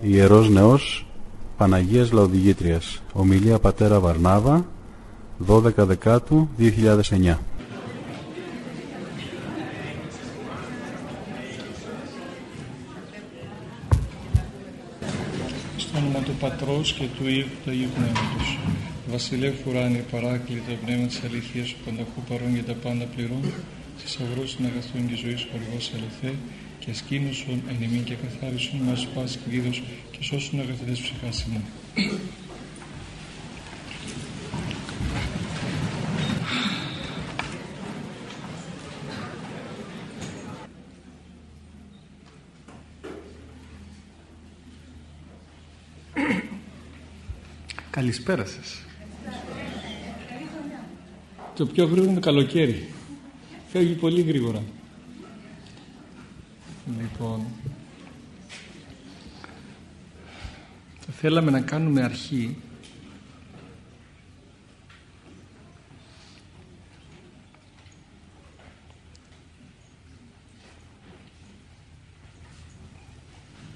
Ιερός Νεός Παναγίας Λαοδηγήτριας. Ομιλία Πατέρα Βαρνάβα 12 Δεκάτου 2009 Στο όνομα του Πατρός και του Υιού και του Αγίου Πνεύματος. Βασιλεύ Ουράνιε παράκλητο πνεύμα της αλήθειας ο πανταχού παρών για τα πάντα πληρών θησαυρός των αγαθών και ζωής χορηγός αληθέ και σκήνωσον εν ημίν και καθάρισον μας πάση κλείδος και σώσουν αγαθητές ψυχάς ημών. Καλησπέρα σας. Το πιο γρήγορο είναι το καλοκαίρι. Φεύγει πολύ γρήγορα. Λοιπόν, θα θέλαμε να κάνουμε αρχή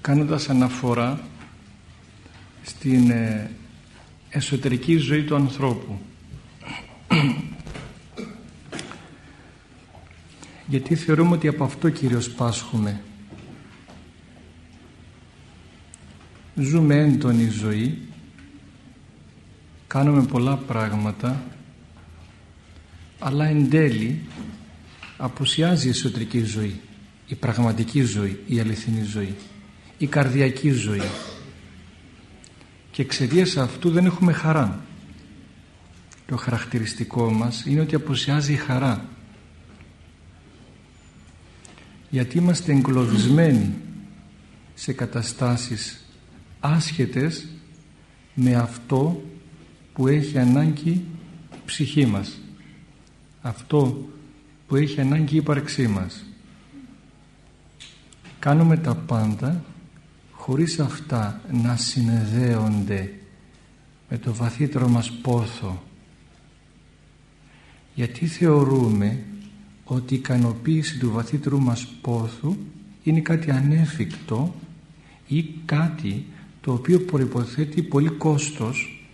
κάνοντας αναφορά στην ε, εσωτερική ζωή του ανθρώπου. Γιατί θεωρούμε ότι από αυτό κυρίως πάσχουμε. Ζούμε έντονη ζωή, κάνουμε πολλά πράγματα, αλλά εν τέλει απουσιάζει η εσωτερική ζωή, η πραγματική ζωή, η αληθινή ζωή, η καρδιακή ζωή και εξαιτίας αυτού δεν έχουμε χαρά. Το χαρακτηριστικό μας είναι ότι αποσιάζει η χαρά. Γιατί είμαστε εγκλωβισμένοι σε καταστάσεις άσχετες με αυτό που έχει ανάγκη η ψυχή μας. Αυτό που έχει ανάγκη η ύπαρξή μας. Κάνουμε τα πάντα χωρίς αυτά να συνδέονται με το βαθύτερο μας πόθο γιατί θεωρούμε ότι η ικανοποίηση του βαθύτερου μας πόθου είναι κάτι ανέφικτο ή κάτι το οποίο προϋποθέτει πολύ κόστος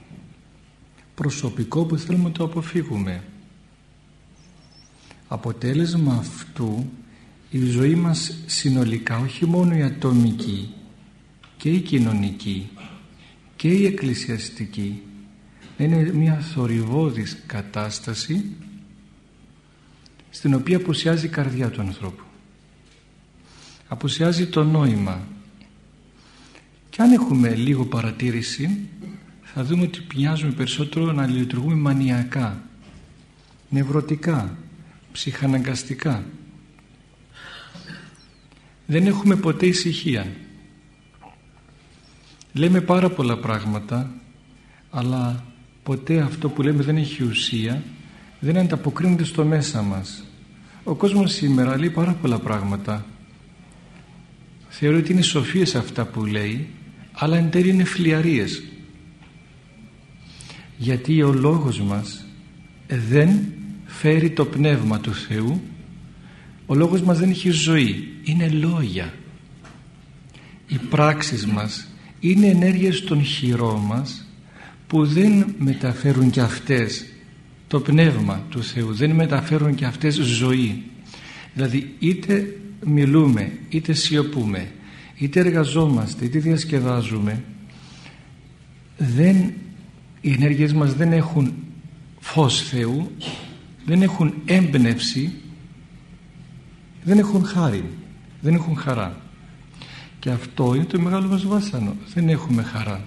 προσωπικό που θέλουμε να το αποφύγουμε. Αποτέλεσμα αυτού η ζωή μας συνολικά όχι μόνο η ατομική και η κοινωνική και η εκκλησιαστική είναι μια θορυβόδης κατάσταση στην οποία απουσιάζει η καρδιά του ανθρώπου. Απουσιάζει το νόημα. Και αν έχουμε λίγο παρατήρηση θα δούμε ότι πιάζουμε περισσότερο να λειτουργούμε μανιακά, νευρωτικά, ψυχαναγκαστικά. Δεν έχουμε ποτέ ησυχία. Λέμε πάρα πολλά πράγματα αλλά ποτέ αυτό που λέμε δεν έχει ουσία δεν ανταποκρίνεται στο μέσα μας. Ο κόσμος σήμερα λέει πάρα πολλά πράγματα. Θεωρεί ότι είναι σοφίες αυτά που λέει αλλά εν τέλει είναι φλιαρίες. Γιατί ο λόγος μας δεν φέρει το πνεύμα του Θεού ο λόγος μας δεν έχει ζωή είναι λόγια οι πράξεις μας είναι ενέργειες των χειρών μας που δεν μεταφέρουν και αυτές το πνεύμα του Θεού δεν μεταφέρουν και αυτές ζωή δηλαδή είτε μιλούμε είτε σιωπούμε είτε εργαζόμαστε είτε διασκεδάζουμε δεν, οι ενέργειες μας δεν έχουν φως Θεού δεν έχουν έμπνευση δεν έχουν χάρη δεν έχουν χαρά και αυτό είναι το μεγάλο μας βάσανο. Δεν έχουμε χαρά.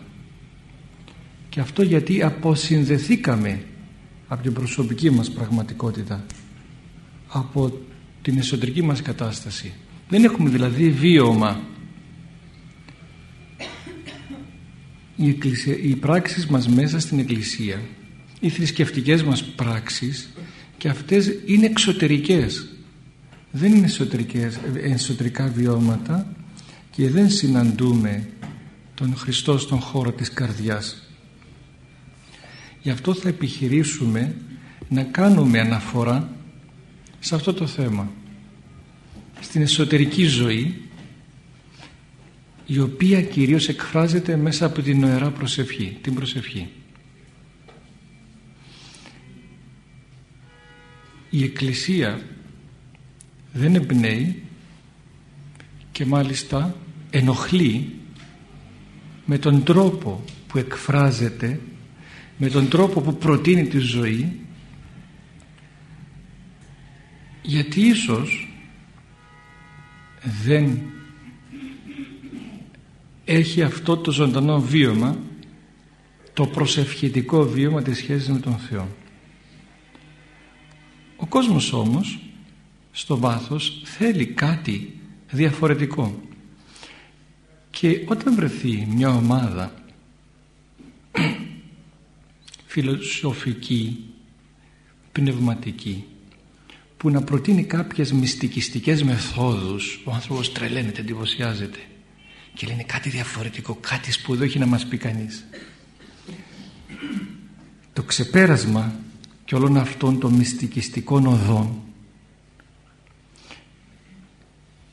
Και αυτό γιατί αποσυνδεθήκαμε από την προσωπική μας πραγματικότητα. Από την εσωτερική μας κατάσταση. Δεν έχουμε δηλαδή βίωμα. Οι, εκκλησία, οι πράξεις μας μέσα στην Εκκλησία, οι θρησκευτικές μας πράξεις και αυτές είναι εξωτερικές. Δεν είναι εσωτερικές, εσωτερικά βιώματα και δεν συναντούμε τον Χριστό στον χώρο της καρδιάς. Γι' αυτό θα επιχειρήσουμε να κάνουμε αναφορά σε αυτό το θέμα. Στην εσωτερική ζωή η οποία κυρίως εκφράζεται μέσα από την νοερά προσευχή, την προσευχή. Η Εκκλησία δεν εμπνέει και μάλιστα ενοχλεί με τον τρόπο που εκφράζεται με τον τρόπο που προτείνει τη ζωή γιατί ίσως δεν έχει αυτό το ζωντανό βίωμα το προσευχητικό βίωμα της σχέσης με τον Θεό. Ο κόσμος όμως στο βάθος θέλει κάτι διαφορετικό. Και όταν βρεθεί μια ομάδα φιλοσοφική, πνευματική που να προτείνει κάποιες μυστικιστικές μεθόδους ο άνθρωπος τρελαίνεται, εντυπωσιάζεται και λένε κάτι διαφορετικό, κάτι σπουδαίο έχει να μας πει κανείς. Το ξεπέρασμα και όλων αυτών των μυστικιστικών οδών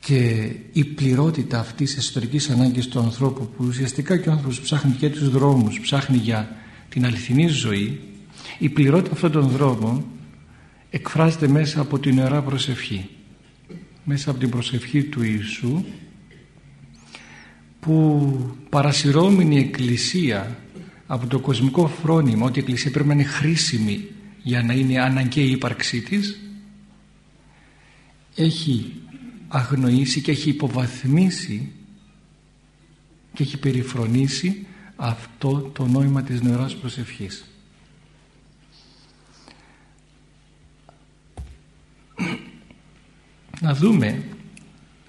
και η πληρότητα αυτής της εσωτερικής ανάγκης του ανθρώπου που ουσιαστικά και ο άνθρωπος ψάχνει και τους δρόμους, ψάχνει για την αληθινή ζωή η πληρότητα αυτών των δρόμων εκφράζεται μέσα από την Ιερά Προσευχή μέσα από την προσευχή του Ιησού που παρασυρώμενη Εκκλησία από το κοσμικό φρόνημα ότι η Εκκλησία πρέπει να είναι χρήσιμη για να είναι αναγκαία η ύπαρξή της έχει αγνοήσει και έχει υποβαθμίσει και έχει περιφρονήσει αυτό το νόημα της νευράς προσευχής. Να δούμε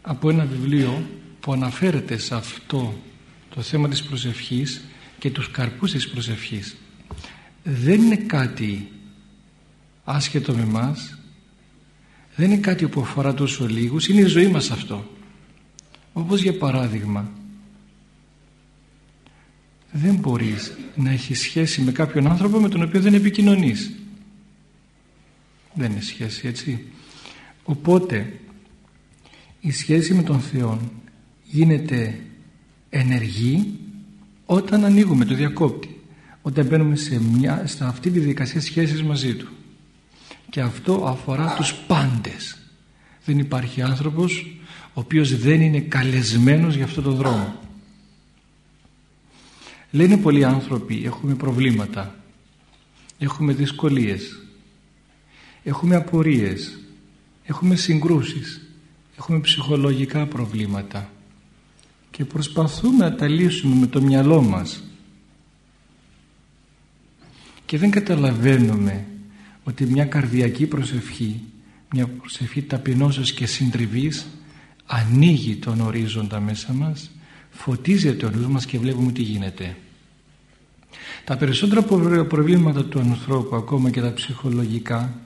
από ένα βιβλίο που αναφέρεται σε αυτό το θέμα της προσευχής και τους καρπούς της προσευχής. Δεν είναι κάτι άσχετο με μας, δεν είναι κάτι που αφορά τόσο λίγους, είναι η ζωή μας αυτό. Όπως για παράδειγμα, δεν μπορείς να έχεις σχέση με κάποιον άνθρωπο με τον οποίο δεν επικοινωνείς. Δεν είναι σχέση έτσι. Οπότε η σχέση με τον Θεό γίνεται ενεργή όταν ανοίγουμε το διακόπτη όταν μπαίνουμε σε, μια, σε αυτή τη δικασία σχέσης μαζί του. Και αυτό αφορά τους πάντες. Δεν υπάρχει άνθρωπος ο οποίος δεν είναι καλεσμένος για αυτό το δρόμο Λένε πολλοί άνθρωποι έχουμε προβλήματα, έχουμε δυσκολίες, έχουμε απορίες, έχουμε συγκρούσεις, έχουμε ψυχολογικά προβλήματα. Και προσπαθούμε να τα λύσουμε με το μυαλό μας και δεν καταλαβαίνουμε ότι μια καρδιακή προσευχή, μια προσευχή ταπεινώσεως και συντριβής ανοίγει τον ορίζοντα μέσα μας φωτίζεται ο νους μας και βλέπουμε τι γίνεται. Τα περισσότερα προβλήματα του ανθρώπου ακόμα και τα ψυχολογικά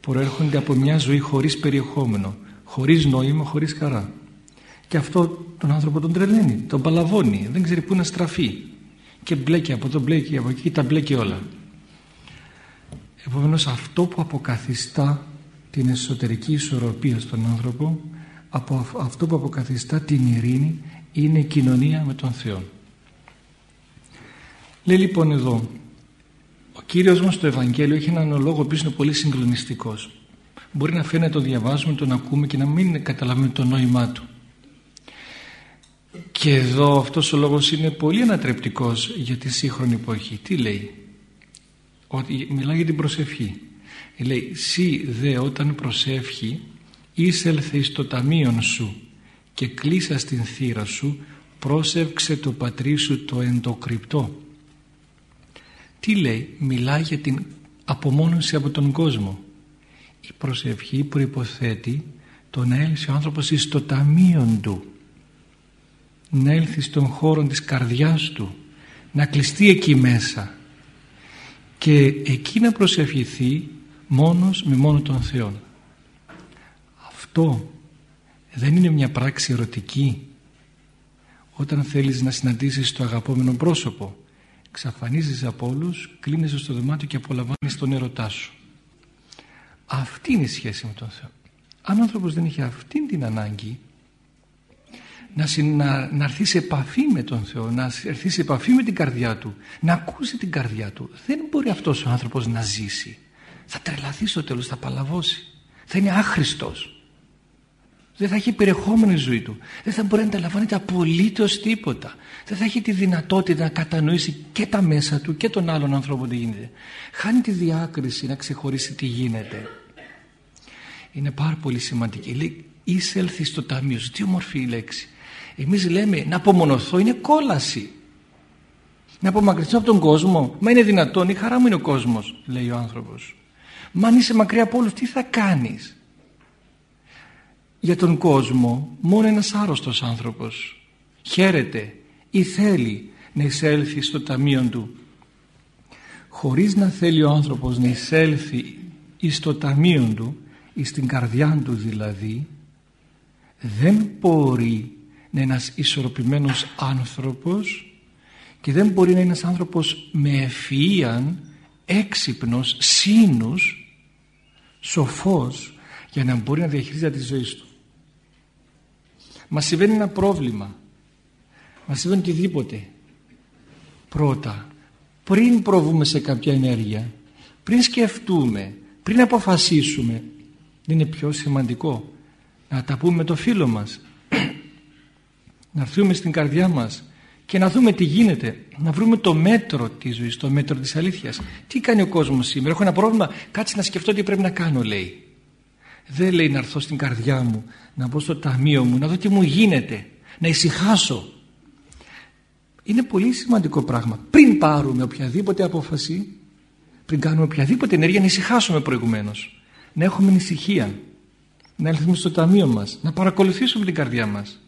προέρχονται από μια ζωή χωρίς περιεχόμενο, χωρίς νόημα, χωρίς χαρά. Και αυτό τον άνθρωπο τον τρελαίνει, τον παλαβώνει, δεν ξέρει πού να στραφεί. Και μπλέκει από εδώ, μπλέκει από εκεί, τα μπλέκει όλα. Επομένως αυτό που αποκαθιστά την εσωτερική ισορροπία στον άνθρωπο, από αυτό που αποκαθιστά την ειρήνη είναι η κοινωνία με τον Θεό. Λέει λοιπόν εδώ, ο Κύριος μας στο Ευαγγέλιο έχει έναν λόγο που είναι πολύ συγκλονιστικός. Μπορεί να φαίνεται το διαβάζουμε, τον ακούμε και να μην καταλαβαίνουμε το νόημά του. Και εδώ αυτός ο λόγος είναι πολύ ανατρεπτικός για τη σύγχρονη εποχή. Τι λέει, ότι μιλάει για την προσευχή. Λέει, «Σύ δε όταν προσεύχει, εισέλθε εις το ταμείον σου και κλείσα στην θύρα σου πρόσευξε το πατρί σου το εντοκρυπτό. Τι λέει μιλάει για την απομόνωση από τον κόσμο. Η προσευχή προϋποθέτει το να έλθει ο άνθρωπος εις το ταμείο του να έλθει στον χώρο της καρδιάς του να κλειστεί εκεί μέσα και εκεί να προσευχηθεί μόνος με μόνο τον Θεό αυτό δεν είναι μια πράξη ερωτική όταν θέλεις να συναντήσεις το αγαπόμενο πρόσωπο εξαφανίζεις από όλους, κλείνεσαι στο δωμάτιο και απολαμβάνεις τον ερωτά σου αυτή είναι η σχέση με τον Θεό αν ο άνθρωπος δεν είχε αυτή την ανάγκη να, να, να έρθει σε επαφή με τον Θεό, να έρθει σε επαφή με την καρδιά του, να ακούσει την καρδιά του. Δεν μπορεί αυτός ο άνθρωπος να ζήσει. Θα τρελαθεί στο τέλος, θα παλαβώσει. Θα είναι άχρηστος. Δεν θα έχει περιεχόμενο η ζωή του. Δεν θα μπορεί να ανταλαμβάνεται απολύτως τίποτα. Δεν θα έχει τη δυνατότητα να κατανοήσει και τα μέσα του και τον άλλον ανθρώπο τι γίνεται. Χάνει τη διάκριση να ξεχωρίσει τι γίνεται. Είναι πάρα πολύ σημαντική. Λέει εισέλθει στο ταμείο σου. Τι ομορφή η λέξη. Εμείς λέμε να απομονωθώ είναι κόλαση. Να απομακρυνθώ από τον κόσμο. Μα είναι δυνατόν. Η χαρά μου είναι ο κόσμος λέει ο άνθρωπος. Μα αν είσαι μακριά από όλους τι θα κάνεις; Για τον κόσμο μόνο ένας άρρωστος άνθρωπος χαίρεται ή θέλει να εισέλθει στο ταμείο του. Χωρίς να θέλει ο άνθρωπος να εισέλθει στο ταμείο του ή στην καρδιά του δηλαδή δεν μπορεί να είναι ένας ισορροπημένος άνθρωπος και δεν μπορεί να είναι ένας άνθρωπος με ευφυΐαν έξυπνος, σύνους σοφός για να μπορεί να διαχειρίζεται τη ζωή του μας συμβαίνει ένα πρόβλημα. Μας συμβαίνει οτιδήποτε. Πρώτα πριν προβούμε σε κάποια ενέργεια πριν σκεφτούμε πριν αποφασίσουμε είναι πιο σημαντικό να τα πούμε με το φίλο μας να έρθουμε στην καρδιά μας και να δούμε τι γίνεται να βρούμε το μέτρο της ζωής το μέτρο της αλήθειας. Τι κάνει ο κόσμος σήμερα έχω ένα πρόβλημα κάτσε να σκεφτώ τι πρέπει να κάνω λέει δεν λέει να έρθω στην καρδιά μου να μπω στο ταμείο μου να δω τι μου γίνεται να ησυχάσω. Είναι πολύ σημαντικό πράγμα. Πριν πάρουμε οποιαδήποτε απόφαση πριν κάνουμε οποιαδήποτε ενέργεια να ησυχάσουμε προηγουμένως. Να έχουμε ησυχία να έλθουμε στο ταμείο μας να παρακολουθήσουμε την καρδιά μας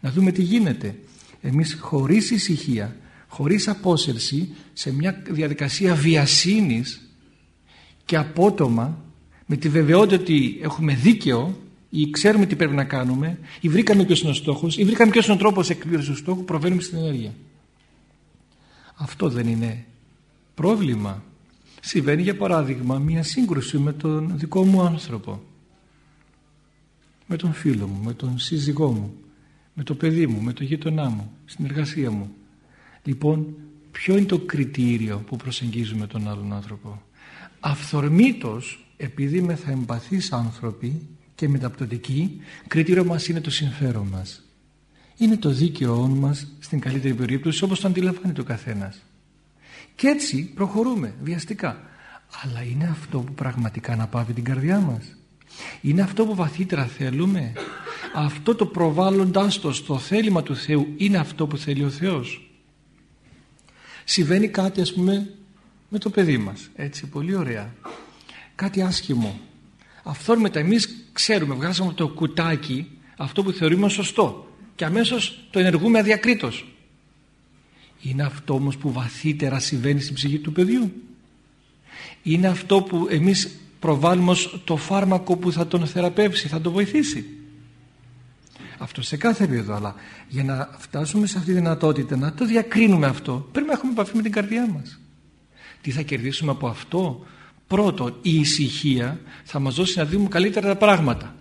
να δούμε τι γίνεται. Εμείς χωρίς ησυχία χωρίς απόσυρση σε μια διαδικασία βιασύνης και απότομα με τη βεβαιότητα ότι έχουμε δίκαιο ή ξέρουμε τι πρέπει να κάνουμε ή βρήκαμε ποιος είναι ο στόχος ή βρήκαμε ποιος είναι ο τρόπος εκπλήρωσης του στόχου προβαίνουμε στην ενέργεια. Αυτό δεν είναι πρόβλημα. Συμβαίνει για παράδειγμα μια σύγκρουση με τον δικό μου άνθρωπο. Με τον φίλο μου, με τον σύζυγό μου με το παιδί μου, με το γείτονά μου στην εργασία μου. Λοιπόν ποιο είναι το κριτήριο που προσεγγίζουμε τον άλλον άνθρωπο; Αυθορμήτως επειδή με θα εμπαθείς άνθρωποι και μεταπτωτικοί κριτήριο μας είναι το συμφέρον μας. Είναι το δίκαιό μας στην καλύτερη περίπτωση όπως το αντιλαμβάνεται ο καθένας. Και έτσι προχωρούμε βιαστικά. Αλλά είναι αυτό που πραγματικά να πάβει την καρδιά μας. Είναι αυτό που βαθύτερα θέλουμε. Αυτό το προβάλλοντάς το στο θέλημα του Θεού είναι αυτό που θέλει ο Θεός. Συμβαίνει κάτι ας πούμε με το παιδί μας. Έτσι πολύ ωραία κάτι άσχημο. Αυθόρμητα εμείς ξέρουμε βγάζουμε το κουτάκι αυτό που θεωρούμε σωστό και αμέσως το ενεργούμε αδιακρίτως. Είναι αυτό όμως που βαθύτερα συμβαίνει στην ψυχή του παιδιού. Είναι αυτό που εμείς προβάλλουμε ως το φάρμακο που θα τον θεραπεύσει, θα τον βοηθήσει. Αυτό σε κάθε επίπεδο αλλά για να φτάσουμε σε αυτή τη δυνατότητα να το διακρίνουμε αυτό πρέπει να έχουμε επαφή με την καρδιά μας. Τι θα κερδίσουμε από αυτό; Πρώτο η ησυχία θα μας δώσει να δούμε καλύτερα τα πράγματα.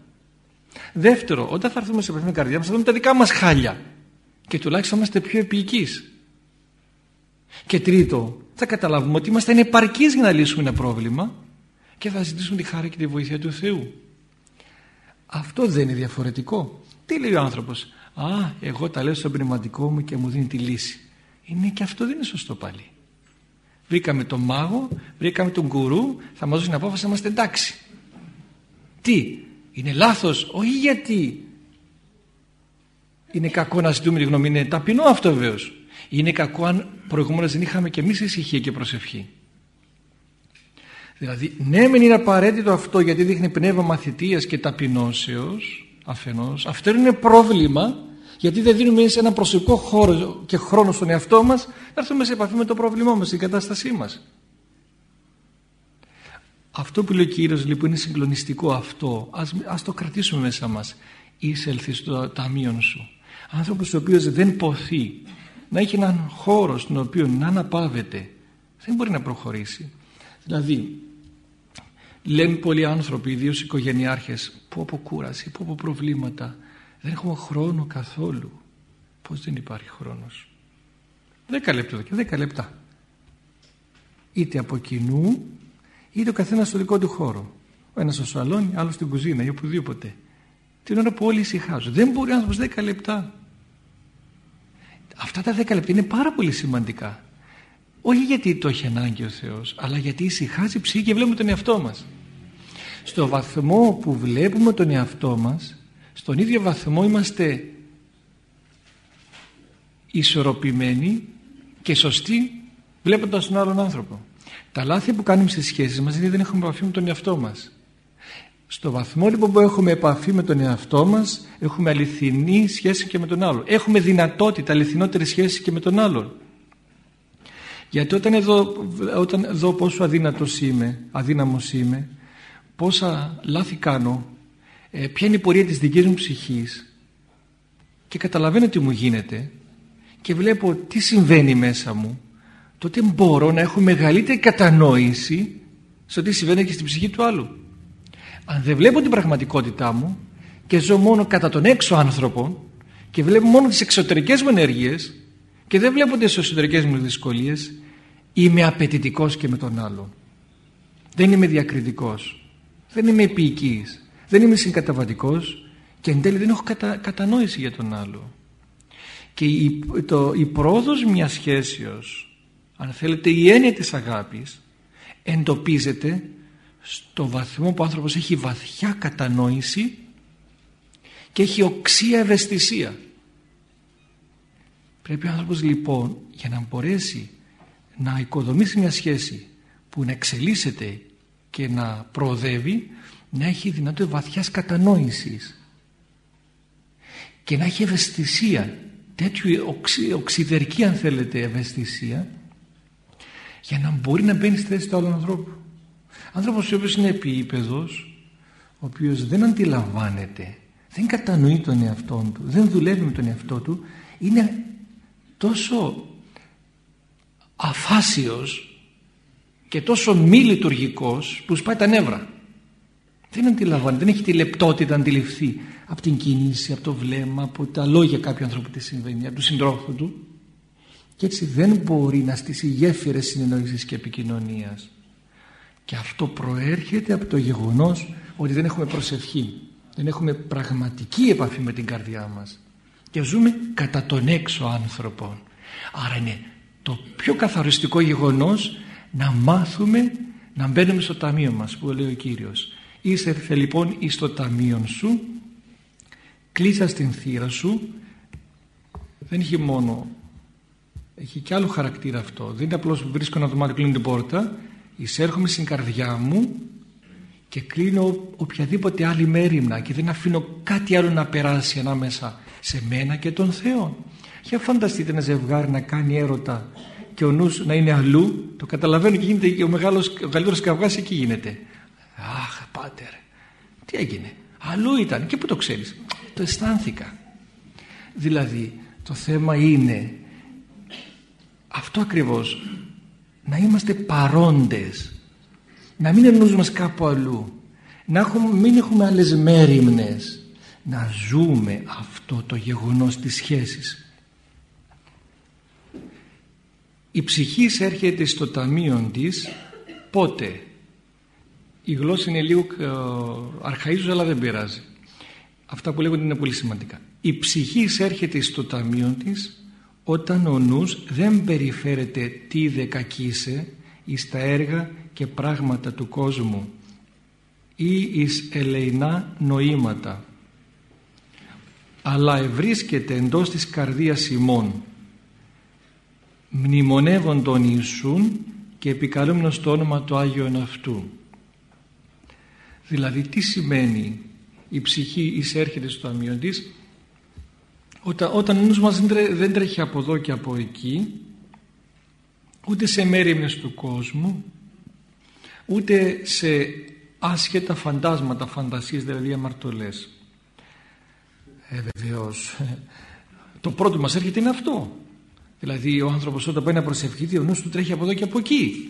Δεύτερο όταν θα έρθουμε σε επαφή με την καρδιά μας θα δούμε τα δικά μας χάλια. Και τουλάχιστον είμαστε πιο επίοικείς. Και τρίτο θα καταλάβουμε ότι είμαστε επαρκείς για να λύσουμε ένα πρόβλημα και θα ζητήσουμε τη χάρη και τη βοήθεια του Θεού. Αυτό δεν είναι διαφορετικό. Τι λέει ο άνθρωπος; Α, εγώ τα λέω στο πνευματικό μου και μου δίνει τη λύση. Είναι και αυτό δεν είναι σωστό πάλι. Βρήκαμε τον μάγο, βρήκαμε τον κουρού, θα μας δώσει την απόφαση να είμαστε εντάξει. Τι, είναι λάθος, όχι γιατί είναι κακό να ζητούμε τη γνώμη, είναι ταπεινό αυτό βεβαίως. Είναι κακό αν προηγουμένως δεν είχαμε και εμείς ησυχία και προσευχή. Δηλαδή, ναι μεν είναι απαραίτητο αυτό γιατί δείχνει πνεύμα μαθητείας και ταπεινώσεως, αφενός αυτό είναι πρόβλημα γιατί δεν δίνουμε σε ένα προσωπικό χώρο και χρόνο στον εαυτό μας να έρθουμε σε επαφή με το πρόβλημά μας, την κατάστασή μας. Αυτό που λέει ο Κύριος λοιπόν είναι συγκλονιστικό αυτό. Ας, ας το κρατήσουμε μέσα μας. Εισέλθει στο ταμείο σου. Άνθρωπος ο οποίος δεν ποθεί να έχει έναν χώρο στον οποίο να αναπαύεται δεν μπορεί να προχωρήσει. Δηλαδή Λένε πολλοί άνθρωποι, ιδίως οικογενειάρχες, πω από κούραση, πω από προβλήματα. Δεν έχουμε χρόνο καθόλου. Πώς δεν υπάρχει χρόνος; Δέκα λεπτά και δέκα λεπτά. Είτε από κοινού, είτε ο καθένας στο δικό του χώρο. Ο ένας στο σαλόνι, άλλος στην κουζίνα ή οπουδήποτε. Την ώρα που όλοι ησυχάζουν. Δεν μπορεί ο άνθρωπος δέκα λεπτά. Αυτά τα δέκα λεπτά είναι πάρα πολύ σημαντικά. Όχι γιατί το έχει ανάγκη ο Θεός, αλλά γιατί ησυχάζει ψυχή και βλέπουμε τον εαυτό μας. Στο βαθμό που βλέπουμε τον εαυτό μας, στον ίδιο βαθμό είμαστε ισορροπημένοι και σωστοί βλέποντας τον άλλον άνθρωπο. Τα λάθη που κάνουμε στις σχέσεις μας είναι ότι δεν έχουμε επαφή με τον εαυτό μας. Στο βαθμό λοιπόν που έχουμε επαφή με τον εαυτό μας έχουμε αληθινή σχέση και με τον άλλον. Έχουμε δυνατότητα αληθινότερη σχέση και με τον άλλον. Γιατί όταν εδώ, όταν δω πόσο αδύνατος είμαι, αδύναμος είμαι, πόσα λάθη κάνω, ε, ποια είναι η πορεία της δικής μου ψυχής και καταλαβαίνω τι μου γίνεται και βλέπω τι συμβαίνει μέσα μου, τότε μπορώ να έχω μεγαλύτερη κατανόηση στο τι συμβαίνει και στην ψυχή του άλλου. Αν δεν βλέπω την πραγματικότητά μου και ζω μόνο κατά τον έξω άνθρωπο και βλέπω μόνο τις εξωτερικές μου ενέργειες και δεν βλέπω τις εσωτερικές μου δυσκολίες είμαι απαιτητικός και με τον άλλο. Δεν είμαι διακριτικός. Δεν είμαι επίοικης. Δεν είμαι συγκαταβατικός και εν τέλει δεν έχω κατα... κατανόηση για τον άλλο. Και η, το, η πρόοδος μιας σχέσεως, αν θέλετε η έννοια της αγάπης, εντοπίζεται στο βαθμό που ο άνθρωπος έχει βαθιά κατανόηση και έχει οξία ευαισθησία. Πρέπει ο άνθρωπος λοιπόν για να μπορέσει να οικοδομήσει μια σχέση που να εξελίσσεται και να προοδεύει να έχει δυνατότητα βαθιάς κατανόησης και να έχει ευαισθησία τέτοιου οξυ, οξυδερκή αν θέλετε ευαισθησία για να μπορεί να μπαίνει στη θέση του άλλου ανθρώπου. Άνθρωπος ο οποίος είναι επίπεδος ο οποίος δεν αντιλαμβάνεται δεν κατανοεί τον εαυτό του δεν δουλεύει με τον εαυτό του είναι τόσο αφάσιος και τόσο μη λειτουργικός που σπάει τα νεύρα δεν αντιλαμβάνεται, δεν έχει τη λεπτότητα να αντιληφθεί από την κίνηση, από το βλέμμα, από τα λόγια κάποιου ανθρώπου τι συμβαίνει, από τους συντρόφους του. Και έτσι δεν μπορεί να στήσει γέφυρες συνεννόησης και επικοινωνίας. Και αυτό προέρχεται από το γεγονός ότι δεν έχουμε προσευχή δεν έχουμε πραγματική επαφή με την καρδιά μας. Και ζούμε κατά τον έξω άνθρωπο άρα είναι το πιο καθαριστικό γεγονός να μάθουμε να μπαίνουμε στο ταμείο μας που λέει ο Κύριος Είσαι λοιπόν εις το ταμείο σου κλείσα στην θύρα σου. Δεν έχει μόνο έχει και άλλο χαρακτήρα αυτό. Δεν είναι απλώς που βρίσκω ένα δωμάτιο κλείνω την πόρτα. Εισέρχομαι στην καρδιά μου και κλείνω οποιαδήποτε άλλη μέρημνα και δεν αφήνω κάτι άλλο να περάσει ανάμεσα σε μένα και τον Θεό. Για φανταστείτε ένα ζευγάρι να κάνει έρωτα και ο νους να είναι αλλού. Το καταλαβαίνω και γίνεται και ο, μεγάλος, ο καλύτερος καυγάς εκεί γίνεται. Αχ πάτερ τι έγινε; Αλλού ήταν και που το ξέρεις; Το αισθάνθηκα. Δηλαδή το θέμα είναι αυτό ακριβώς να είμαστε παρόντες να μην εννοούμε μας κάπου αλλού να έχουμε, μην έχουμε άλλες μέρημνες να ζούμε αυτό το γεγονός της σχέσης. Η ψυχής έρχεται στο ταμείο της πότε; Η γλώσσα είναι λίγο ε, αρχαΐζουσα αλλά δεν πειράζει. Αυτά που λέγονται είναι πολύ σημαντικά. Η ψυχή έρχεται στο ταμείο της όταν ο νους δεν περιφέρεται τι δεκακίσε εις τα έργα και πράγματα του κόσμου ή εις ελεηνά νοήματα αλλά ευρίσκεται εντός της καρδίας ημών μνημονεύον τον Ιησούν και επικαλούμενος το όνομα του Άγιον αυτού δηλαδή τι σημαίνει η ψυχή εισέρχεται στο αμύον της; Όταν, όταν ο νους μας δεν τρέχει από εδώ και από εκεί ούτε σε μέρημνες του κόσμου ούτε σε άσχετα φαντάσματα, φαντασίες δηλαδή αμαρτωλές. Ε, βεβαίως. Το πρώτο μας έρχεται είναι αυτό. Δηλαδή ο άνθρωπος όταν πάει να προσευχηθεί ο νους του τρέχει από εδώ και από εκεί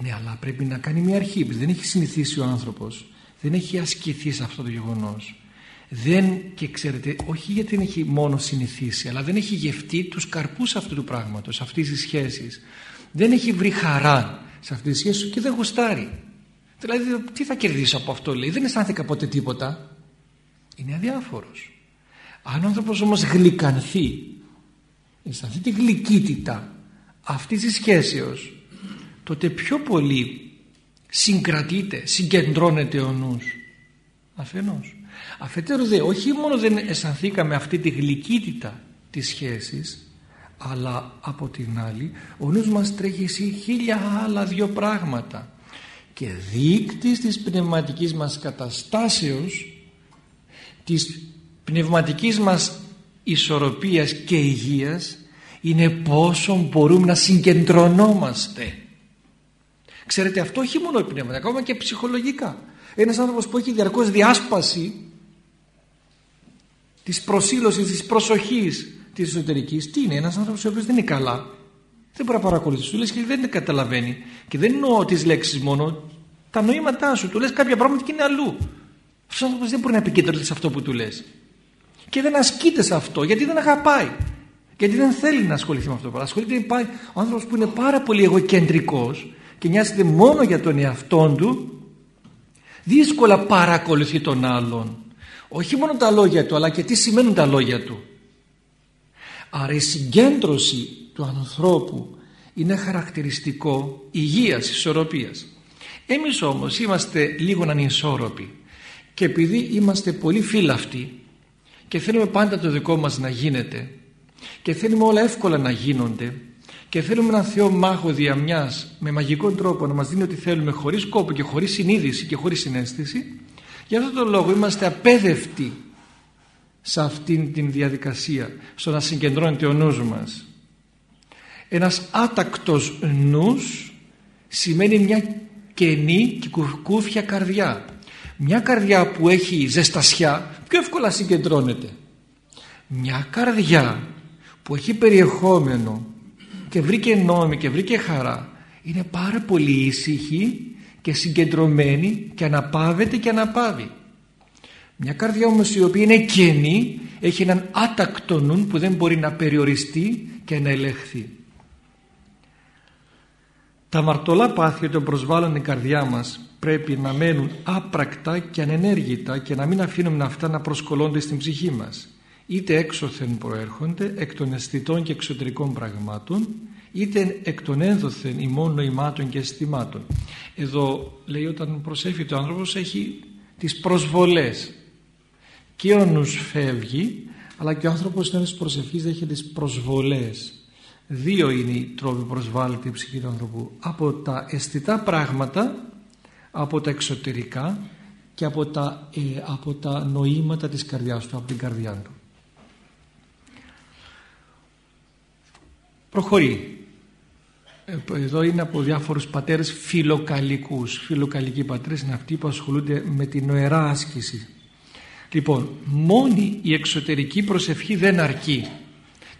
ε, ναι αλλά πρέπει να κάνει μια αρχή. Δεν έχει συνηθίσει ο άνθρωπος. Δεν έχει ασκηθεί σε αυτό το γεγονός. Δεν και ξέρετε όχι γιατί δεν έχει μόνο συνηθίσει αλλά δεν έχει γευτεί τους καρπούς αυτού του πράγματος αυτής της σχέσης. Δεν έχει βρει χαρά σε αυτή τη σχέση και δεν γουστάρει. Δηλαδή τι θα κερδίσω από αυτό λέει. Δεν αισθάνθηκα ποτέ τίποτα. Είναι αδιάφορος. Αν ο άνθρωπος όμως γλυκανθεί αισθανθεί τη γλυκύτητα αυτής της σχέσεως τότε πιο πολύ συγκρατείται, συγκεντρώνεται ο νους. Αφενός. Αφετέρου δε όχι μόνο δεν αισθανθήκαμε αυτή τη γλυκύτητα της σχέσης αλλά από την άλλη ο νους μας τρέχει σε χίλια άλλα δύο πράγματα. Και δείκτης της πνευματικής μας καταστάσεως της πνευματικής μας ισορροπίας και υγείας είναι πόσο μπορούμε να συγκεντρωνόμαστε ξέρετε αυτό όχι μόνο πνευματικά ακόμα και ψυχολογικά. Ένας άνθρωπος που έχει διαρκώς διάσπαση της προσήλωσης, της προσοχής της εσωτερικής τι είναι ένας άνθρωπος ο οποίος δεν είναι καλά δεν μπορεί να παρακολουθήσει του λες και δεν καταλαβαίνει και δεν εννοώ τις λέξεις μόνο τα νοήματά σου του λες κάποια πράγματα και είναι αλλού. Αυτός ο άνθρωπος δεν μπορεί να επικεντρωθεί σε αυτό που του λες. Και δεν ασκείται σε αυτό γιατί δεν αγαπάει. Γιατί δεν θέλει να ασχοληθεί με αυτό το πράγμα. Ασχολείται πάει ο άνθρωπος που είναι πάρα πολύ εγωκεντρικός και νοιάζεται μόνο για τον εαυτό του δύσκολα παρακολουθεί τον άλλον. Όχι μόνο τα λόγια του αλλά και τι σημαίνουν τα λόγια του. Άρα η συγκέντρωση του ανθρώπου είναι χαρακτηριστικό υγείας, ισορροπίας. Εμείς όμως είμαστε λίγο ανισόρροποι. Και επειδή είμαστε πολύ φύλαυτοι και θέλουμε πάντα το δικό μας να γίνεται και θέλουμε όλα εύκολα να γίνονται και θέλουμε έναν Θεό μάχο διαμιάς με μαγικό τρόπο να μας δίνει ό,τι θέλουμε χωρίς κόπο και χωρίς συνείδηση και χωρίς συνέστηση Γι' αυτόν τον λόγο είμαστε απέδευτοι σε αυτήν την διαδικασία, στο να συγκεντρώνεται ο νους μας. Ένας άτακτος νους σημαίνει μια κενή και κούφια καρδιά. Μια καρδιά που έχει ζεστασιά πιο εύκολα συγκεντρώνεται. Μια καρδιά που έχει περιεχόμενο και βρήκε νόμι και βρήκε χαρά είναι πάρα πολύ ήσυχη και συγκεντρωμένη και αναπαύεται και αναπαύει. Μια καρδιά όμως η οποία είναι κενή έχει έναν άτακτο νου που δεν μπορεί να περιοριστεί και να ελεγχθεί. Τα μαρτωλά πάθη των προσβάλλουν την καρδιά μας πρέπει να μένουν άπρακτα και ανενέργητα και να μην αφήνουμε αυτά να προσκολώνται στην ψυχή μας. Είτε έξωθεν προέρχονται εκ των αισθητών και εξωτερικών πραγμάτων είτε εκ των ένδοθεν ημών νοημάτων και αισθημάτων. Εδώ λέει όταν προσέφει ο άνθρωπος έχει τις προσβολές και ο νους φεύγει αλλά και ο άνθρωπος της προσευχής έχει τις προσβολές. Δύο είναι οι τρόποι που προσβάλλεται η ψυχή του άνθρωπου. Από τα αισθητά πράγματα, από τα εξωτερικά και από τα, ε, από τα νοήματα της καρδιάς του, από την καρδιά του. Προχωρεί. Εδώ είναι από διάφορους πατέρες φιλοκαλικούς. Φιλοκαλικοί πατέρες είναι αυτοί που ασχολούνται με την νοερά άσκηση. Λοιπόν, μόνη η εξωτερική προσευχή δεν αρκεί.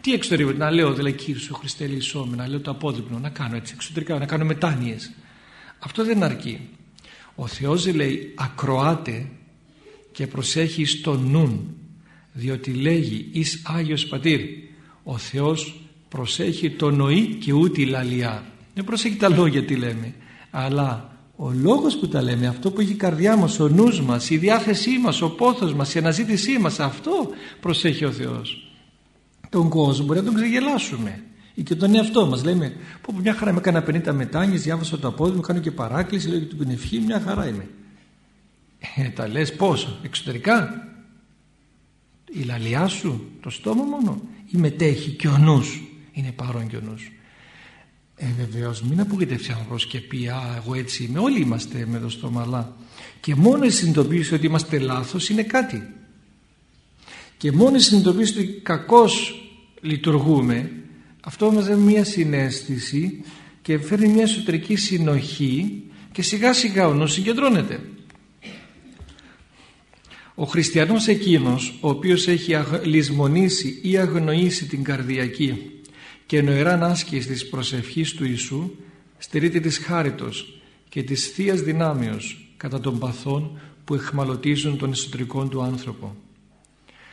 Τι εξωτερικό, να λέω δηλαδή Κύριε Σου Χριστέ να λέω το απόδειπνο, να κάνω έτσι εξωτερικά, να κάνω μετάνοιες. Αυτό δεν αρκεί. Ο Θεός λέει ακροάται και προσέχει στο νουν διότι λέγει εις Άγιος Πατήρ ο Θεός προσέχει το νοή και ούτε η λαλιά. Δεν προσέχει τα λόγια τι λέμε αλλά ο λόγος που τα λέμε αυτό που έχει η καρδιά μας ο νους μας η διάθεσή μας ο πόθος μας η αναζήτησή μας αυτό προσέχει ο Θεός. Τον κόσμο μπορεί να τον ξεγελάσουμε ή και τον εαυτό μας. Λέμε πω μια χαρά με έκανα 50 μετάνοιες διάβασα το απόδειγμα κάνω και παράκληση λέω και την ευχή μια χαρά είμαι ε, τα λες πόσο εξωτερικά; Η λαλιά σου το στόμα μόνο ή μετέχει και ο νους; Είναι παρόν και ο νους. Ε, βεβαίως, μην απογοητεύσει άνθρωπος και πει Α, εγώ έτσι είμαι. Όλοι είμαστε με το στόμα, αλλά και μόνο η συνειδητοποίηση ότι είμαστε λάθος είναι κάτι. Και μόνο η συνειδητοποίηση ότι κακώς λειτουργούμε, αυτό μας δίνει μια συνέστηση και φέρνει μια εσωτερική συνοχή και σιγά σιγά ο νους συγκεντρώνεται. Ο χριστιανός εκείνος ο οποίος έχει λησμονήσει ή αγνοήσει την καρδιακή και νοεράν άσκηση της προσευχής του Ιησού στερείται της χάριτος και της θείας δυνάμεως κατά των παθών που εχμαλωτίζουν τον εσωτερικό του άνθρωπο.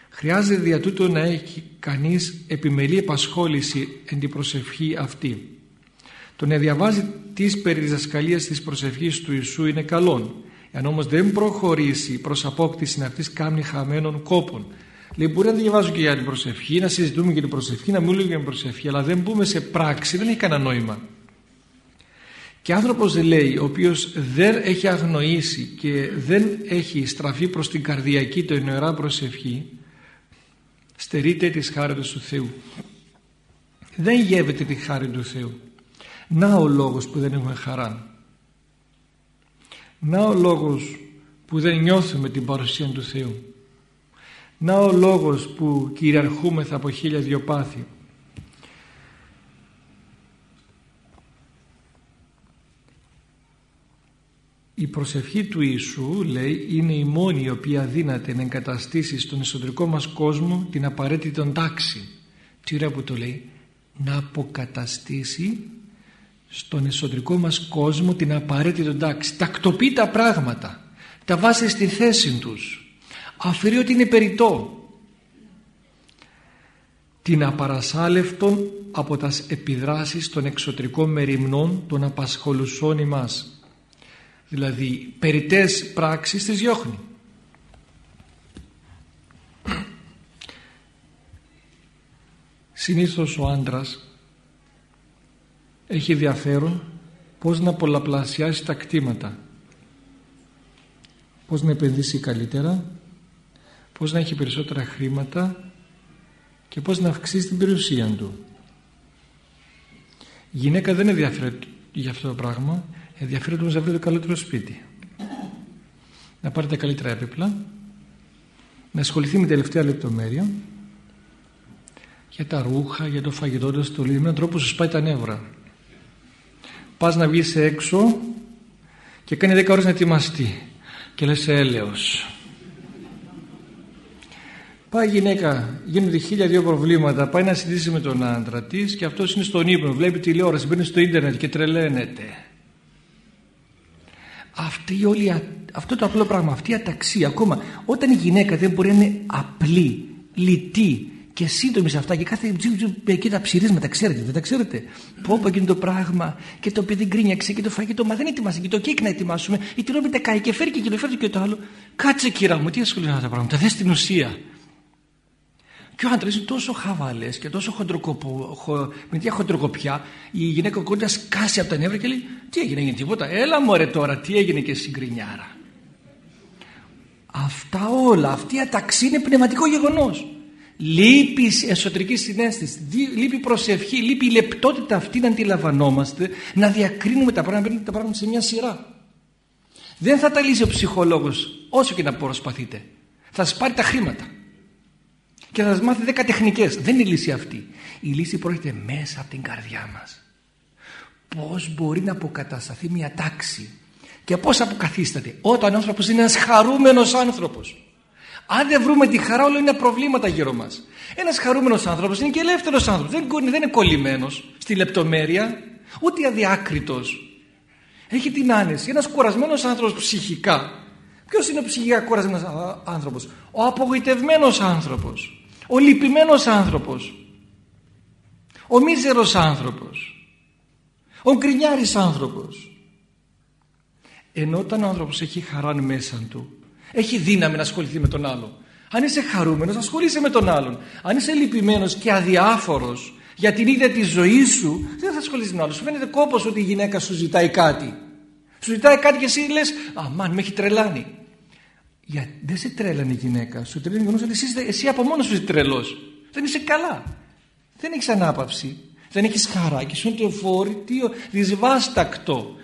Χρειάζεται δια τούτο να έχει κανείς επιμελή επασχόληση εν την προσευχή αυτή. Το να διαβάζει τις περιδασκαλίες της προσευχής του Ιησού είναι καλόν. Αν όμως δεν προχωρήσει προς απόκτηση αυτής κάνει χαμένων κόπων. Λέει μπορεί να διαβάζω και για την προσευχή, να συζητούμε για την προσευχή, να μιλούμε για την προσευχή, αλλά δεν μπούμε σε πράξη, δεν έχει κανένα νόημα. Και άνθρωπος λέει, ο οποίος δεν έχει αγνοήσει και δεν έχει στραφεί προς την καρδιακή το εννοερά προσευχή, στερείται της χάριτος του Θεού. Δεν γεύεται τη χάρη του Θεού. Να ο λόγος που δεν έχουμε χαρά. Να ο λόγος που δεν νιώθουμε την παρουσία του Θεού. Να ο λόγος που κυριαρχούμεθα από χίλια δυο πάθη. Η προσευχή του Ιησού λέει είναι η μόνη η οποία δύναται να εγκαταστήσει στον εσωτερικό μας κόσμο την απαραίτητη τάξη. Τι ωραία που το λέει. Να αποκαταστήσει στον εσωτερικό μας κόσμο την απαραίτητη τάξη. Τακτοποιεί τα πράγματα. Τα βάζει στη θέση τους. Αφαιρεί ότι είναι περιττό. Την απαρασάλευτον από τας επιδράσεις των εξωτερικών μεριμνών των απασχολουσών ημάς. Δηλαδή περιτές πράξεις τις διώχνει. Συνήθως ο άντρας έχει ενδιαφέρον πώς να πολλαπλασιάσει τα κτήματα. Πώς να επενδύσει καλύτερα πώς να έχει περισσότερα χρήματα και πώς να αυξήσει την περιουσία του. Η γυναίκα δεν ενδιαφέρεται για αυτό το πράγμα ενδιαφέρεται όμως να βρει το καλύτερο σπίτι. Να πάρει τα καλύτερα έπιπλα να ασχοληθεί με τελευταία λεπτομέρεια για τα ρούχα, για το φαγητό, το στολί με έναν τρόπο που σου σπάει τα νεύρα. Πας να βγεις έξω και κάνει 10 ώρες να ετοιμαστεί και λες έλεος Πάει η γυναίκα, γίνονται χίλια δύο προβλήματα, πάει να συζητήσει με τον άντρα της και αυτός είναι στον ύπνο, βλέπει τηλεόραση, μπαίνει στο ίντερνετ και τρελαίνεται. Αυτή όλη, αυτό το απλό πράγμα, αυτή η αταξία, ακόμα όταν η γυναίκα δεν μπορεί να είναι απλή, λιτή και σύντομη σε αυτά και κάθε εκεί τα ψυρίσματα, ξέρετε, δεν τα ξέρετε; Πω πω εκείνο το πράγμα και το παιδί γκρίνιαξε και το φαγητό, μα δεν ετοιμάσαι και το κέικ να ετοιμάσουμε, η τυρόπιτα κάει και φέρει και το φέρει και το άλλο. Κάτσε κύρα μου, τι ασχολείται αυτά τα πράγματα, δες την ουσία. Και ο άντρας είναι τόσο χαβαλές και τόσο χοντροκοπο, χο, με μια χοντροκοπιά, η γυναίκα κοντά σκάσει από τα νεύρα και λέει: Τι έγινε, έγινε τίποτα. Έλα μωρέ τώρα, τι έγινε και συγκρινιάρα. Αυτά όλα, αυτή η αταξή είναι πνευματικό γεγονός. Λείπει εσωτερικής συνέστησης, λείπει προσευχή, λείπει η λεπτότητα αυτή να αντιλαμβανόμαστε, να διακρίνουμε τα πράγματα, τα πράγματα σε μια σειρά. Δεν θα τα λύσει ο ψυχολόγος όσο και να προσπαθείτε. Θα σα πάρει τα χρήματα και θα σας μάθει δέκα τεχνικές. Δεν είναι η λύση αυτή. Η λύση πρόκειται μέσα από την καρδιά μας. Πώς μπορεί να αποκατασταθεί μια τάξη; Και πώς αποκαθίσταται; Όταν ο άνθρωπος είναι ένας χαρούμενος άνθρωπος. Αν δεν βρούμε τη χαρά όλα είναι προβλήματα γύρω μας. Ένας χαρούμενος άνθρωπος είναι και ελεύθερος άνθρωπος. Δεν, δεν είναι κολλημένος στη λεπτομέρεια ούτε αδιάκριτος. Έχει την άνεση. Ένας κουρασμένος άνθρωπος ψυχικά. Ποιος είναι ο ψυχικά κουρασμένος άνθρωπος; Ο απογοητευμένος άνθρωπος ο λυπημένος άνθρωπος. Ο μίζερος άνθρωπος. Ο γκρινιάρης άνθρωπος. Ενώ όταν ο άνθρωπος έχει χαρά μέσα του έχει δύναμη να ασχοληθεί με τον άλλο αν είσαι χαρούμενος ασχολείσαι με τον άλλον. Αν είσαι λυπημένος και αδιάφορος για την ίδια τη ζωή σου δεν θα ασχολείσαι με τον άλλο σου φαίνεται κόπος ότι η γυναίκα σου ζητάει κάτι. Σου ζητάει κάτι και εσύ λες αμάν με έχει τρελάνει γιατί δεν σε τρέλανε η γυναίκα σου. Τρέλανε γεγονός ότι εσύ, εσύ από μόνος σου είσαι τρελός. Δεν είσαι καλά. Δεν έχεις ανάπαυση. Δεν έχεις χαρά και σου είναι το φορτίο δυσβάστακτο.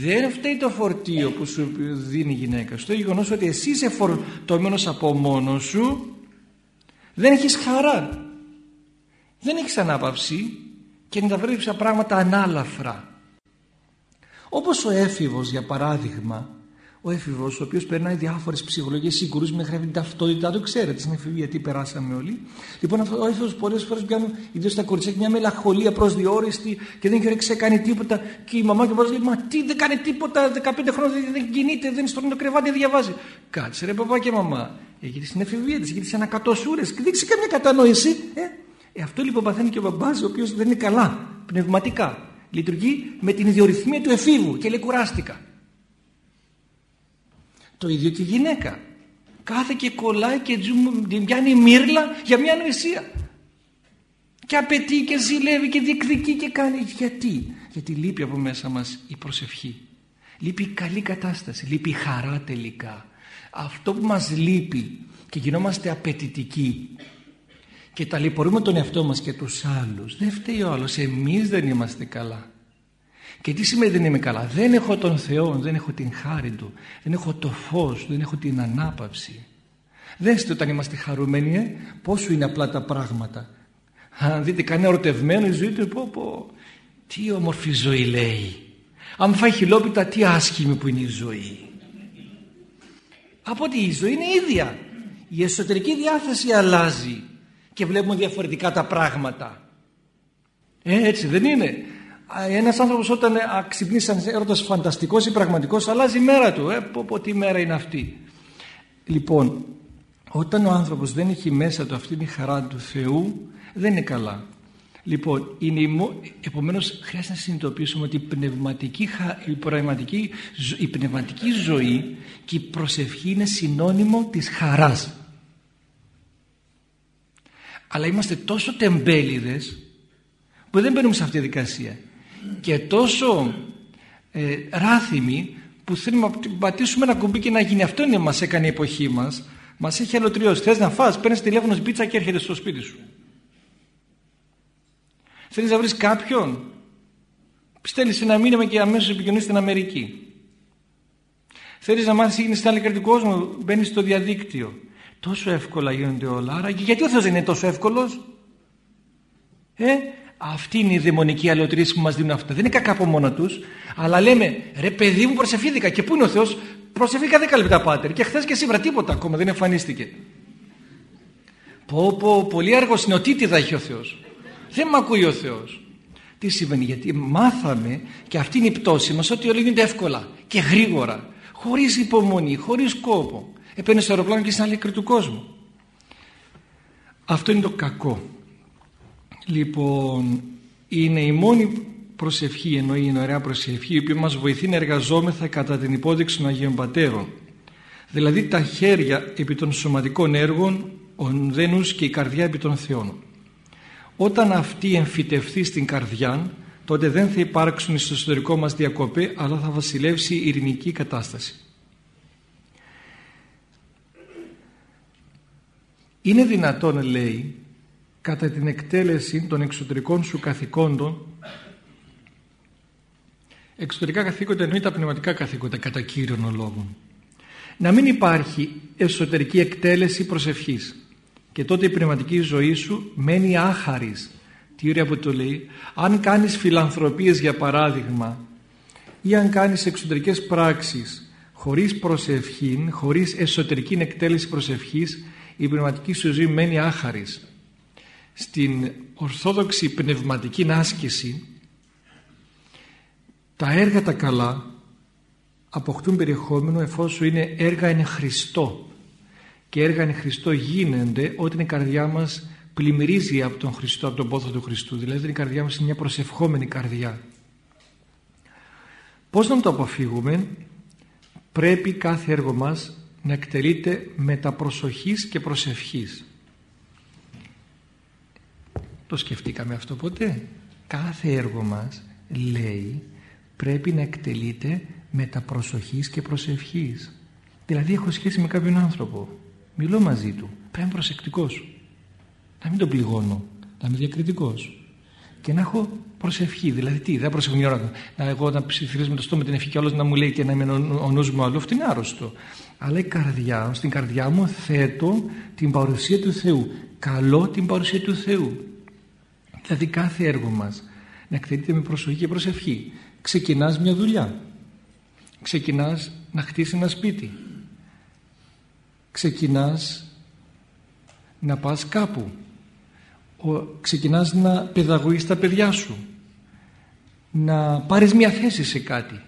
Δεν φταίει το φορτίο που σου δίνει η γυναίκα σου. Το γεγονός ότι εσύ είσαι φορτωμένος από μόνος σου δεν έχεις χαρά. Δεν έχεις ανάπαυση και να τα βρεις πράγματα ανάλαφρα. Όπως ο έφηβος για παράδειγμα ο έφηβο, ο οποίος περνάει διάφορες ψυχολογικέ συγκρούσει μέχρι την ταυτότητά του, ξέρετε στην εφηβεία τι περάσαμε όλοι. Λοιπόν, ο έφηβο πολλές φορές πιάνουν, ιδίως στα κοριτσιά, μια μελαγχολία προσδιορίστη και δεν έχει κάνει τίποτα. Και η μαμά και ο παπάς λέει: Μα τι δεν κάνει τίποτα, 15 χρόνια δεν, δεν κινείται, δεν είναι στο κρεβάτι, δεν διαβάζει. Κάτσε ρε παπά και μαμά. γιατί στην εφηβεία της, γιατί σε ανακατοσούρες και δείξει καμιά κατανόηση. Ε, ε, αυτό λοιπόν παθαίνει και ο μπαμπάς ο οποίος δεν είναι καλά πνευματικά. Λειτουργεί με την ιδιορυθμία του εφήβου και λέει κουράστηκα. Το ίδιο και η γυναίκα. Κάθε και κολλάει και την πιάνει μύρλα για μια ανοησία. Και απαιτεί και ζηλεύει και διεκδικεί και κάνει. Γιατί; Γιατί λείπει από μέσα μας η προσευχή. Λείπει η καλή κατάσταση. Λείπει η χαρά τελικά. Αυτό που μας λείπει και γινόμαστε απαιτητικοί και ταλαιπωρούμε τον εαυτό μας και τους άλλους δεν φταίει ο άλλος εμείς δεν είμαστε καλά και τι σημαίνει δεν είμαι καλά δεν έχω τον Θεό δεν έχω την χάρη Του. Δεν έχω το φως δεν έχω την ανάπαυση. Δέστε όταν είμαστε χαρούμενοι ε, πόσο είναι απλά τα πράγματα. Αν δείτε κανένα ερωτευμένο η ζωή του πω πω τι όμορφη ζωή λέει. Αν φάει χιλόπιτα τι άσχημη που είναι η ζωή από ότι η ζωή είναι ίδια. Η εσωτερική διάθεση αλλάζει και βλέπουμε διαφορετικά τα πράγματα. Ε, έτσι δεν είναι. Ένας άνθρωπος όταν ξυπνήσει σαν έρωτας φανταστικός ή πραγματικός αλλάζει η μέρα του. Ε, πω, πω τι μέρα είναι αυτή. Λοιπόν, όταν ο άνθρωπος δεν έχει μέσα του αυτή τη χαρά του Θεού δεν είναι καλά. Λοιπόν, είναι η επομένως χρειάζεται να συνειδητοποιήσουμε ότι η πνευματική, η, πνευματική, η πνευματική ζωή και η προσευχή είναι συνώνυμο της χαράς αλλά είμαστε τόσο τεμπέληδες που δεν μπαίνουμε σε αυτή τη δικασία και τόσο ε, ράθυμοι που θέλουμε να πατήσουμε ένα κουμπί και να γίνει. Αυτό είναι μας έκανε η εποχή μας. Μας έχει αλωτριώσει. Θες να φας παίρνεις τηλέφωνο πίτσα και έρχεται στο σπίτι σου. Θέλεις να βρεις κάποιον; Στέλνεις ένα μήνυμα και αμέσως επικοινωνείς στην Αμερική. Θέλεις να μάθεις γίνει στην άλλη κρατικό κόσμο; Μπαίνεις στο διαδίκτυο. Τόσο εύκολα γίνονται όλα. Άρα και γιατί ο Θεός δεν είναι τόσο εύκολος; Ε, αυτή είναι η δαιμονική αλωτρίση που μας δίνουν αυτά. Δεν είναι κακά από μόνο τους. Αλλά λέμε, ρε παιδί μου προσευχήθηκα. Και πού είναι ο Θεός; Προσευχήθηκα 10 λεπτά πάτερ. Και χθες και σήμερα τίποτα ακόμα δεν εμφανίστηκε. Πω πω πολύ αργός είναι. Οτίτιδα έχει ο Θεός. Δεν με ακούει ο Θεός. Τι σημαίνει γιατί μάθαμε και αυτή είναι η πτώση μας ότι όλα γίνονται εύκολα και γρήγορα. Χωρίς υπομονή, χωρίς κόπο έπαιρνε στο αεροπλάνο και στην άλλη άκρη του κόσμου. Αυτό είναι το κακό. Λοιπόν, είναι η μόνη προσευχή, εννοεί η ωραία προσευχή, η οποία μας βοηθεί να εργαζόμεθα κατά την υπόδειξη των Αγίων Πατέρων. Δηλαδή τα χέρια επί των σωματικών έργων, ο δένους και η καρδιά επί των θεών. Όταν αυτή εμφυτευθεί στην καρδιά, τότε δεν θα υπάρξουν στο εσωτερικό μας διακοπές, αλλά θα βασιλεύσει η ειρηνική κατάσταση. Είναι δυνατόν λέει κατά την εκτέλεση των εξωτερικών σου καθηκόντων. Εξωτερικά καθήκοντα εννοεί τα πνευματικά καθήκοντα κατά κύριον λόγων να μην υπάρχει εσωτερική εκτέλεση προσευχής και τότε η πνευματική ζωή σου μένει άχαρης. Τι ωραία που το λέει. Αν κάνεις φιλανθρωπίες για παράδειγμα ή αν κάνεις εξωτερικές πράξεις χωρίς προσευχή, χωρίς εσωτερική εκτέλεση προσευχής η πνευματική σου ζωή μένει άχαρης. Στην ορθόδοξη πνευματική άσκηση τα έργα τα καλά αποκτούν περιεχόμενο εφόσον είναι έργα εν Χριστώ. Και έργα εν Χριστώ γίνονται όταν η καρδιά μας πλημμυρίζει από τον Χριστό, από τον πόθο του Χριστού. Δηλαδή η καρδιά μας είναι μια προσευχόμενη καρδιά. Πώς να το αποφύγουμε; Πρέπει κάθε έργο μας να εκτελείται με τα προσοχής και προσευχής. Το σκεφτήκαμε αυτό ποτέ. Κάθε έργο μας λέει πρέπει να εκτελείται με τα προσοχής και προσευχής. Δηλαδή έχω σχέση με κάποιον άνθρωπο. Μιλώ μαζί του. Πρέπει να είμαι προσεκτικός. Να μην τον πληγώνω. Να είμαι διακριτικός και να έχω προσευχή. Δηλαδή τι, δεν προσέχω μια ώρα να εγώ να ψιθυρίζω με το στόμα την ευχή και όλος να μου λέει και να είμαι ο νους μου αλλού. Αυτό είναι άρρωστο. Αλλά η καρδιά, στην καρδιά μου θέτω την παρουσία του Θεού. Καλό την παρουσία του Θεού. Δηλαδή κάθε έργο μας να εκτελείται με προσοχή και προσευχή. Ξεκινάς μια δουλειά. Ξεκινάς να χτίσεις ένα σπίτι. Ξεκινάς να πας κάπου ξεκινάς να παιδαγωγείς τα παιδιά σου να πάρεις μια θέση σε κάτι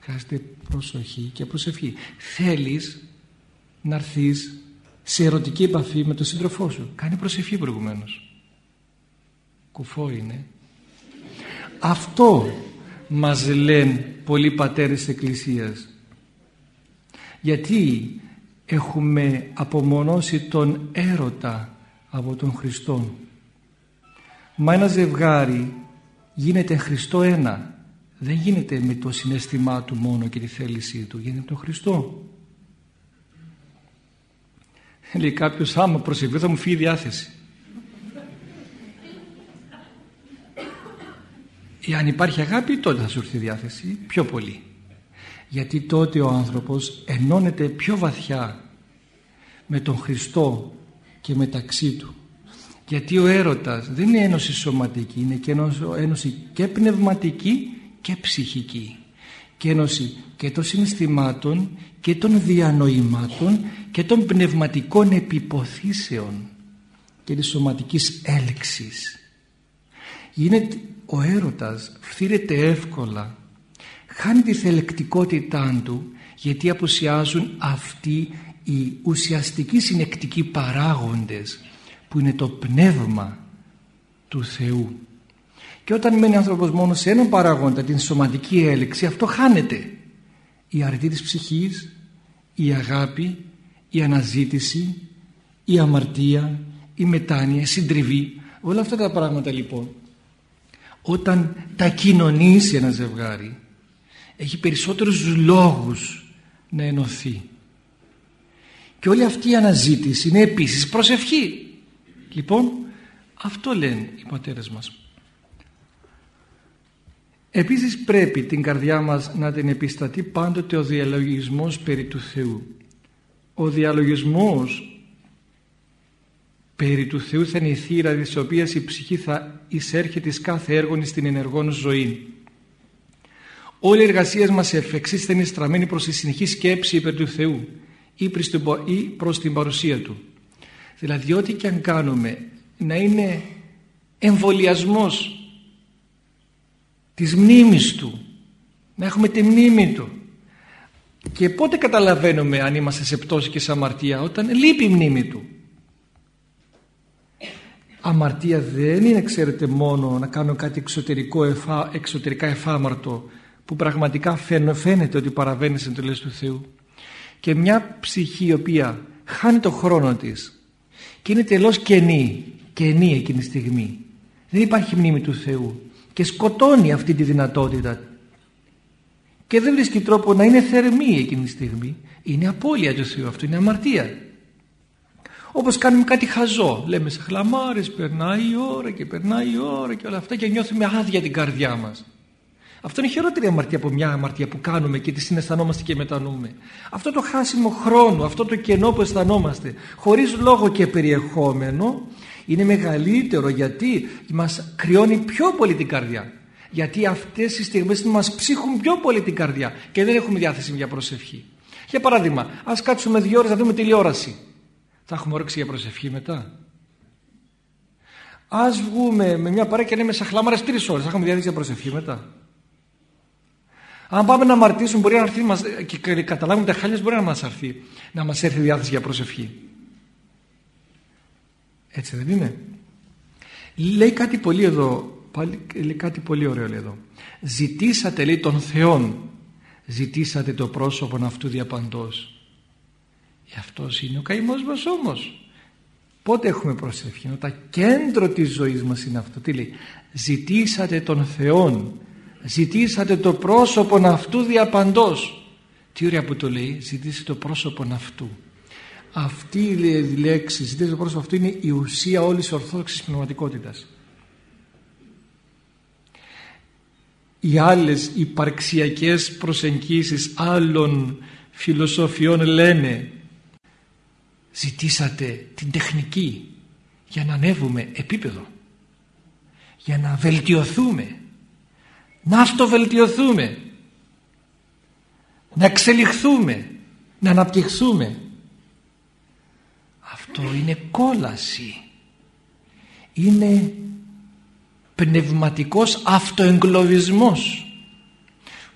χρειάζεται προσοχή και προσευχή θέλεις να έρθεις σε ερωτική επαφή με τον σύντροφό σου. Κάνει προσευχή προηγουμένως. Κουφό είναι. Αυτό μας λένε πολλοί πατέρες της Εκκλησίας. Γιατί έχουμε απομονώσει τον έρωτα από τον Χριστό. Μα ένα ζευγάρι γίνεται Χριστό ένα. Δεν γίνεται με το συνέστημά του μόνο και τη θέλησή του. Γίνεται με τον Χριστό. Λέει κάποιος άμα προσευχεί θα μου φύγει η διάθεση. Εάν υπάρχει αγάπη τότε θα σου έρθει η διάθεση πιο πολύ. Γιατί τότε ο άνθρωπος ενώνεται πιο βαθιά με τον Χριστό και μεταξύ του. Γιατί ο έρωτας δεν είναι ένωση σωματική, είναι και ένωση και πνευματική και ψυχική. Και ένωση και των συναισθημάτων και των διανοημάτων και των πνευματικών επιποθήσεων και της σωματικής έλξης. Γίνεται ο έρωτας φθήρεται εύκολα. Χάνει τη θελεκτικότητά του γιατί απουσιάζουν αυτοί οι ουσιαστικοί συνεκτικοί παράγοντες που είναι το πνεύμα του Θεού. Και όταν μένει ο άνθρωπος μόνος σε έναν παράγοντα την σωματική έλεξη αυτό χάνεται. Η αρετή της ψυχής η αγάπη η αναζήτηση η αμαρτία η μετάνοια, η συντριβή όλα αυτά τα πράγματα λοιπόν όταν τα κοινωνήσει ένα ζευγάρι έχει περισσότερους λόγους να ενωθεί. Και όλη αυτή η αναζήτηση είναι επίσης προσευχή. Λοιπόν αυτό λένε οι πατέρες μας. Επίσης πρέπει την καρδιά μας να την επιστατεί πάντοτε ο διαλογισμός περί του Θεού. Ο διαλογισμός περί του Θεού θα είναι η θύρα της οποίας η ψυχή θα εισέρχεται εις κάθε έργο στην ενεργόν ζωή. Όλη η εργασία μας εφ' εξής θα είναι στραμμένη προς τη συνεχή σκέψη υπέρ του Θεού ή προς την παρουσία Του. Δηλαδή ό,τι και αν κάνουμε να είναι εμβολιασμός της μνήμης Του, να έχουμε τη μνήμη Του. Και πότε καταλαβαίνουμε αν είμαστε σε πτώση και σε αμαρτία, όταν λείπει η μνήμη Του αμαρτία δεν είναι ξέρετε μόνο να κάνω κάτι εξωτερικό εφά, εξωτερικά εφάμαρτο που πραγματικά φαίνεται ότι παραβαίνει σε εντολές του Θεού. Και μια ψυχή η οποία χάνει το χρόνο της και είναι τελώς κενή κενή εκείνη τη στιγμή. Δεν υπάρχει μνήμη του Θεού και σκοτώνει αυτή τη δυνατότητα. Και δεν βρίσκει τρόπο να είναι θερμή εκείνη τη στιγμή. Είναι απώλεια του Θεού αυτό είναι αμαρτία όπως κάνουμε κάτι χαζό. Λέμε σε χλαμάρες, περνάει η ώρα και περνάει η ώρα και όλα αυτά και νιώθουμε άδεια την καρδιά μας. Αυτό είναι χειρότερη αμαρτία από μια αμαρτία που κάνουμε και τη συναισθανόμαστε και μετανοούμε. Αυτό το χάσιμο χρόνο, αυτό το κενό που αισθανόμαστε, χωρίς λόγο και περιεχόμενο, είναι μεγαλύτερο γιατί μας κρυώνει πιο πολύ την καρδιά. Γιατί αυτές οι στιγμές μας ψύχουν πιο πολύ την καρδιά και δεν έχουμε διάθεση για προσευχή. Για παράδειγμα, ας κάτσουμε δύο ώρες να δούμε τηλεόραση. Θα έχουμε όρεξη για προσευχή μετά. Ας βγούμε με μια παρέα και να είμαι σαν χλάμαρες τρεις ώρες. Θα έχουμε διάθεση για προσευχή μετά. Αν πάμε να αμαρτήσουμε μπορεί να έρθει μας, και καταλάβουμε τα χάλια μπορεί να μας έρθει να μας έρθει διάθεση για προσευχή. Έτσι δεν είναι; Λέει κάτι πολύ εδώ, πάλι, λέει κάτι πολύ ωραίο λέει εδώ. Ζητήσατε λέει τον Θεόν, ζητήσατε το πρόσωπο αυτού διαπαντός. Αυτός είναι ο καημός μας όμως. Πότε έχουμε προσευχή, όταν κέντρο της ζωής μας είναι αυτό. Τι λέει, ζητήσατε τον Θεόν, ζητήσατε το πρόσωπο αυτού διαπαντός. Τι ωραία που το λέει, ζητήσατε το πρόσωπο αυτού. Αυτή η λέξη, ζητήσατε το πρόσωπο αυτού, είναι η ουσία όλης της ορθόδοξης πνευματικότητας. Οι άλλες υπαρξιακές προσεγγίσεις άλλων φιλοσοφιών λένε ζητήσατε την τεχνική για να ανέβουμε επίπεδο για να βελτιωθούμε να αυτοβελτιωθούμε να εξελιχθούμε να αναπτυχθούμε. Αυτό είναι κόλαση. Είναι πνευματικός αυτοεγκλωβισμός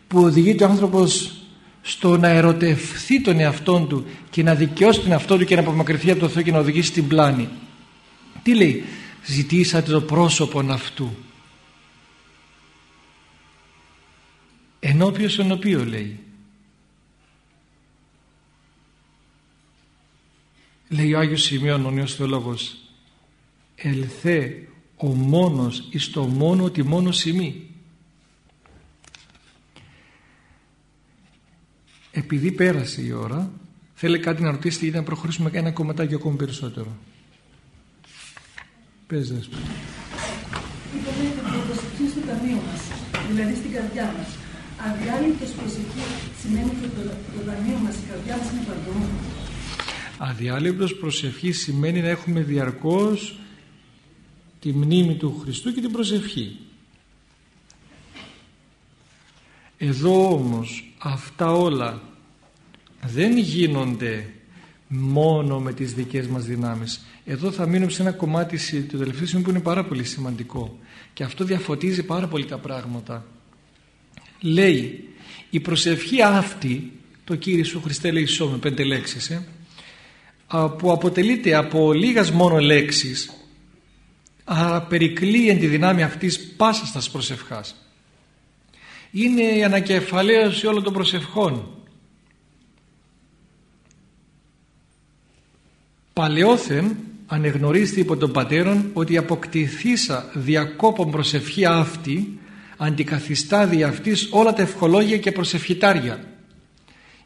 που οδηγεί ο άνθρωπος στο να ερωτευθεί τον εαυτό του και να δικαιώσει τον εαυτό του και να απομακρυνθεί από το Θεό και να οδηγήσει στην πλάνη. Τι λέει, ζητήσατε το πρόσωπο αυτού. Ενώπιος στον οποίο λέει. Λέει ο Άγιος Σημείων ο νέος θεολόγος ελθέ ο μόνος εις το μόνο ότι μόνος σημεί. Επειδή πέρασε η ώρα θέλει κάτι να ρωτήσετε γιατί να προχωρήσουμε ένα κομματάκι ακόμη περισσότερο. Πες δες. Είπαμε ότι στο ταμείο μας, δηλαδή στην καρδιά μας. Αδιάλειπτος προσευχή σημαίνει ότι το, το ταμείο μας, η καρδιά μας είναι παντού. Αδιάλειπτος προσευχή σημαίνει να έχουμε διαρκώς τη μνήμη του Χριστού και την προσευχή. Εδώ όμως αυτά όλα δεν γίνονται μόνο με τις δικές μας δυνάμεις. Εδώ θα μείνουμε σε ένα κομμάτι του τελευταίου σημείου που είναι πάρα πολύ σημαντικό και αυτό διαφωτίζει πάρα πολύ τα πράγματα. Λέει η προσευχή αυτή, το Κύριε Σου Χριστέ λέει με πέντε λέξεις, ε, που αποτελείται από λίγας μόνο λέξεις άρα περικλείει τη δυνάμει αυτής πάσας στα προσευχάς. Είναι η ανακεφαλαίωση όλων των προσευχών Παλαιόθεν ανεγνωρίστη υπό τον πατέρον ότι αποκτηθήσα διακόπων προσευχή αυτή αντικαθιστά δι' αυτής όλα τα ευχολόγια και προσευχητάρια.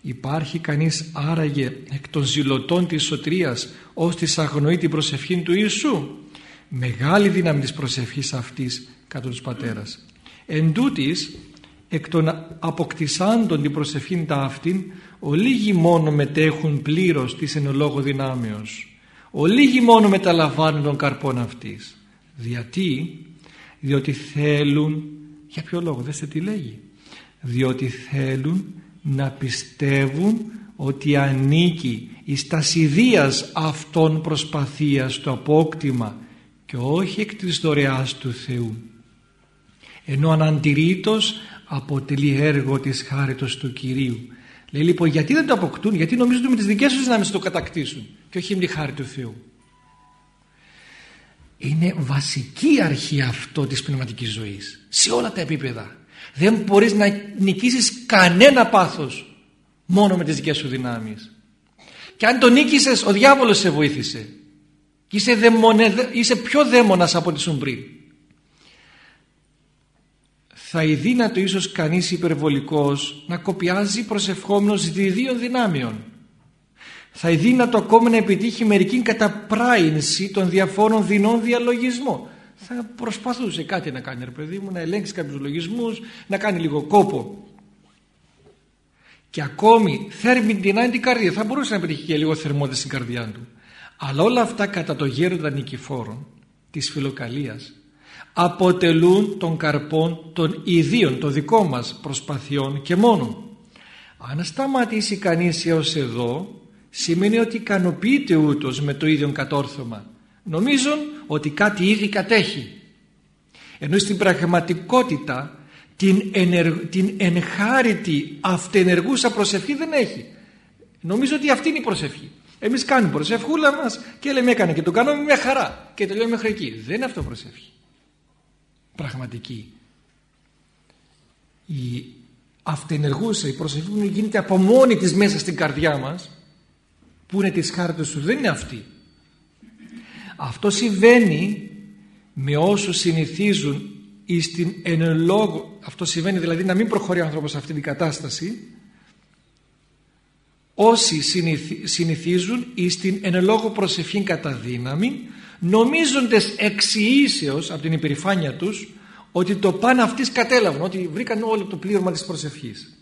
Υπάρχει κανείς άραγε εκ των ζηλωτών της σωτρίας ως της αγνοεί την προσευχή του Ιησού; Μεγάλη δύναμη της προσευχής αυτής κατά τους πατέρας. Εν τούτης, εκ των αποκτησάντων την προσευχήν τα αυτήν ολίγοι μόνο μετέχουν πλήρως της εν λόγω δυνάμεως. Ολίγοι μόνο μεταλαμβάνουν τον καρπόν αυτής. Γιατί διότι θέλουν για ποιο λόγο δέστε τι λέγει. Διότι θέλουν να πιστεύουν ότι ανήκει εις τας αυτών προσπαθίας το απόκτημα και όχι εκ της δωρεάς του Θεού. Ενώ αναντηρήτως αποτελεί έργο της χάριτος του Κυρίου Λέει λοιπόν γιατί δεν το αποκτούν, γιατί νομίζουν ότι με τις δικές τους δυνάμεις το κατακτήσουν και όχι με τη χάρη του Θεού; Είναι βασική αρχή αυτό της πνευματικής ζωής σε όλα τα επίπεδα. Δεν μπορείς να νικήσεις κανένα πάθος μόνο με τις δικές σου δυνάμεις. Και αν το νίκησες ο διάβολος σε βοήθησε. Και είσαι, είσαι πιο δαίμονας από τη σου θα ειδύνατο ίσως κανείς υπερβολικός να κοπιάζει προσευχόμενος διδίων δυνάμεων. Θα ειδύνατο ακόμη να επιτύχει μερική καταπράινση των διαφόρων δεινών διαλογισμών. Θα προσπαθούσε κάτι να κάνει ρε παιδί μου, να ελέγξει κάποιους λογισμούς, να κάνει λίγο κόπο. Και ακόμη θέρμη την την καρδία. Θα μπορούσε να επιτύχει και λίγο θερμότητα στην καρδιά του. Αλλά όλα αυτά κατά το γέροντα νικηφόρων της φιλοκαλίας αποτελούν τον καρπόν των ιδίων των δικών μας προσπαθειών και μόνο. Αν σταματήσει κανείς έως εδώ σημαίνει ότι ικανοποιείται ούτως με το ίδιο κατόρθωμα. Νομίζουν ότι κάτι ήδη κατέχει. Ενώ στην πραγματικότητα την, ενεργ, την ενχάρητη αυτενεργούσα προσευχή δεν έχει. Νομίζω ότι αυτή είναι η προσευχή. Εμείς κάνουμε προσευχούλα μας και λέμε έκανε και το κάνουμε με χαρά και τελειώνουμε μέχρι εκεί. Δεν είναι αυτό προσευχή πραγματική. Η αυτενεργούσα, η προσευχή που γίνεται από μόνη της μέσα στην καρδιά μας που είναι της χάρτης σου δεν είναι αυτή. Αυτό συμβαίνει με όσους συνηθίζουν στην εν λόγω, αυτό συμβαίνει δηλαδή να μην προχωρεί ο άνθρωπος σε αυτή την κατάσταση όσοι συνηθίζουν στην εν λόγω προσευχή κατά δύναμη νομίζοντες εξιήσεως από την υπερηφάνεια τους ότι το πάνε αυτοί κατέλαβαν, ότι βρήκαν όλο το πλήρωμα της προσευχής.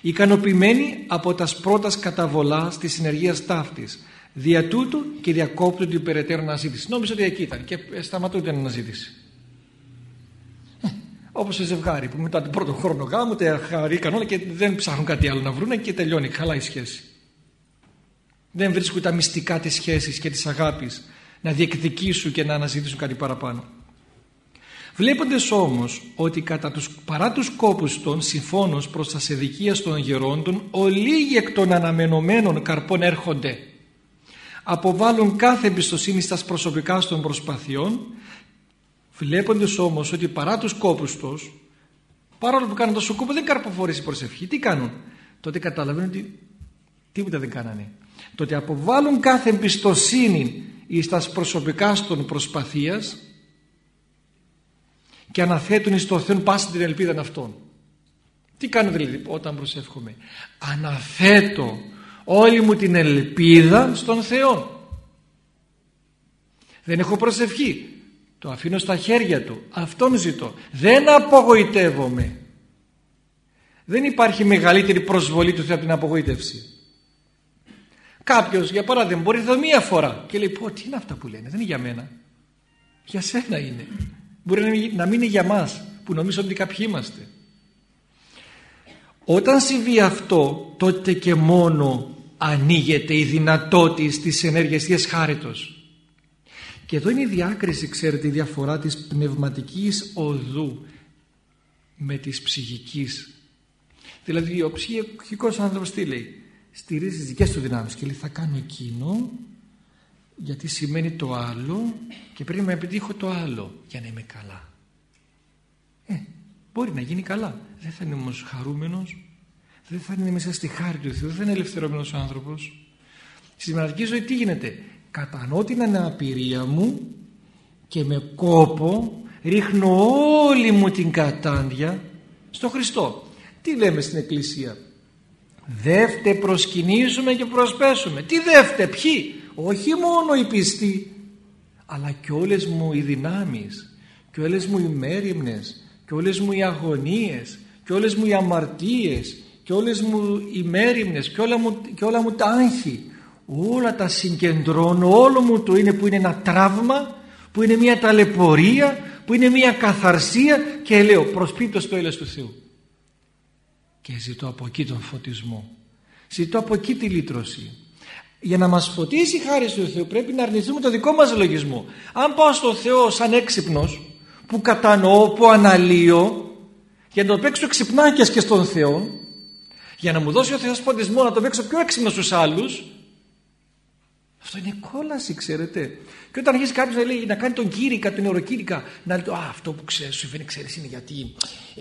Ικανοποιημένοι από τας πρώτας καταβολάς της συνεργίας ταύτης, δια τούτου και διακόπτουν την περαιτέρω αναζήτηση. Νόμιζα ότι εκεί ήταν και σταματούν την αναζήτηση. Ε, όπως σε ζευγάρι που μετά τον πρώτο χρόνο γάμου τα χαρήκαν όλα και δεν ψάχνουν κάτι άλλο να βρουν και τελειώνει, χαλάει η σχέση. Δεν βρίσκουν τα μυστικά της σχέσης και της αγάπης να διεκδικήσουν και να αναζητήσουν κάτι παραπάνω. Βλέποντας όμως ότι κατά τους, παρά τους κόπους των συμφώνως προς τα σεδικίας των γερόντων ολίγοι εκ των αναμενωμένων καρπών έρχονται. Αποβάλλουν κάθε εμπιστοσύνη στα προσωπικά των προσπαθειών βλέποντας όμως ότι παρά τους κόπους τους παρόλο που κάνουν τόσο κόπο δεν καρποφορήσει η προσευχή. Τι κάνουν; Τότε καταλαβαίνουν ότι τίποτα δεν κάνανε. Τότε αποβάλλουν κάθε εμπιστοσύνη στα προσωπικάς των προσπαθίας και αναθέτουν εις το Θεό πάση την ελπίδα αυτών. Τι κάνω δηλαδή όταν προσεύχομαι. Αναθέτω όλη μου την ελπίδα στον Θεό. Δεν έχω προσευχή. Το αφήνω στα χέρια Του. Αυτόν ζητώ. Δεν απογοητεύομαι. Δεν υπάρχει μεγαλύτερη προσβολή του Θεού από την απογοήτευση. Κάποιος για παράδειγμα μπορεί να μία φορά και λέει πω τι είναι αυτά που λένε δεν είναι για μένα. Για σένα είναι. Μπορεί να μην είναι για μας που νομίζουμε ότι κάποιοι είμαστε. Όταν συμβεί αυτό τότε και μόνο ανοίγεται η δυνατότητα της ενέργειας της χάριτος. Και εδώ είναι η διάκριση ξέρετε η διαφορά της πνευματικής οδού με της ψυχικής. Δηλαδή ο ψυχικός άνθρωπος τι λέει; Στηρίζεις τις δικές του δυνάμεις και λέει θα κάνω εκείνο γιατί σημαίνει το άλλο και πρέπει να επιτύχω το άλλο για να είμαι καλά. Ε, μπορεί να γίνει καλά. Δεν θα είναι όμως χαρούμενος, δεν θα είναι μέσα στη χάρη του Θεού, δεν θα είναι ελευθερωμένος άνθρωπος. Στη σημαντική ζωή τι γίνεται; Κατανοώ την αναπηρία μου και με κόπο ρίχνω όλη μου την κατάντια στο Χριστό. Τι λέμε στην Εκκλησία; Δεύτε προσκυνήσουμε και προσπέσουμε. Τι δεύτε, ποιοι; Όχι μόνο οι πιστοί αλλά και όλες μου οι δυνάμεις και όλες μου οι μέρημνες και όλες μου οι αγωνίες και όλες μου οι αμαρτίες και όλες μου οι μέρημνες και όλα μου, και όλα μου τα άγχη όλα τα συγκεντρώνω όλο μου το είναι που είναι ένα τραύμα που είναι μια ταλαιπωρία που είναι μια καθαρσία και λέω προσπίπτω στο έλεος του Θεού και ζητώ από εκεί τον φωτισμό. Ζητώ από εκεί τη λύτρωση. Για να μας φωτίσει η χάρη του Θεού πρέπει να αρνηθούμε το δικό μας λογισμό. Αν πάω στο Θεό σαν έξυπνος που κατανοώ, που αναλύω για να το παίξω ξυπνάκιας και στον Θεό για να μου δώσει ο Θεός φωτισμό να το παίξω πιο έξυπνο στους άλλους αυτό είναι κόλαση ξέρετε. Και όταν αρχίσει κάποιος να λέει να κάνει τον κήρυκα, τον νευροκήρυκα να λέει α, αυτό που ξέρεις, σου φαίνει ξέρεις είναι γιατί ε,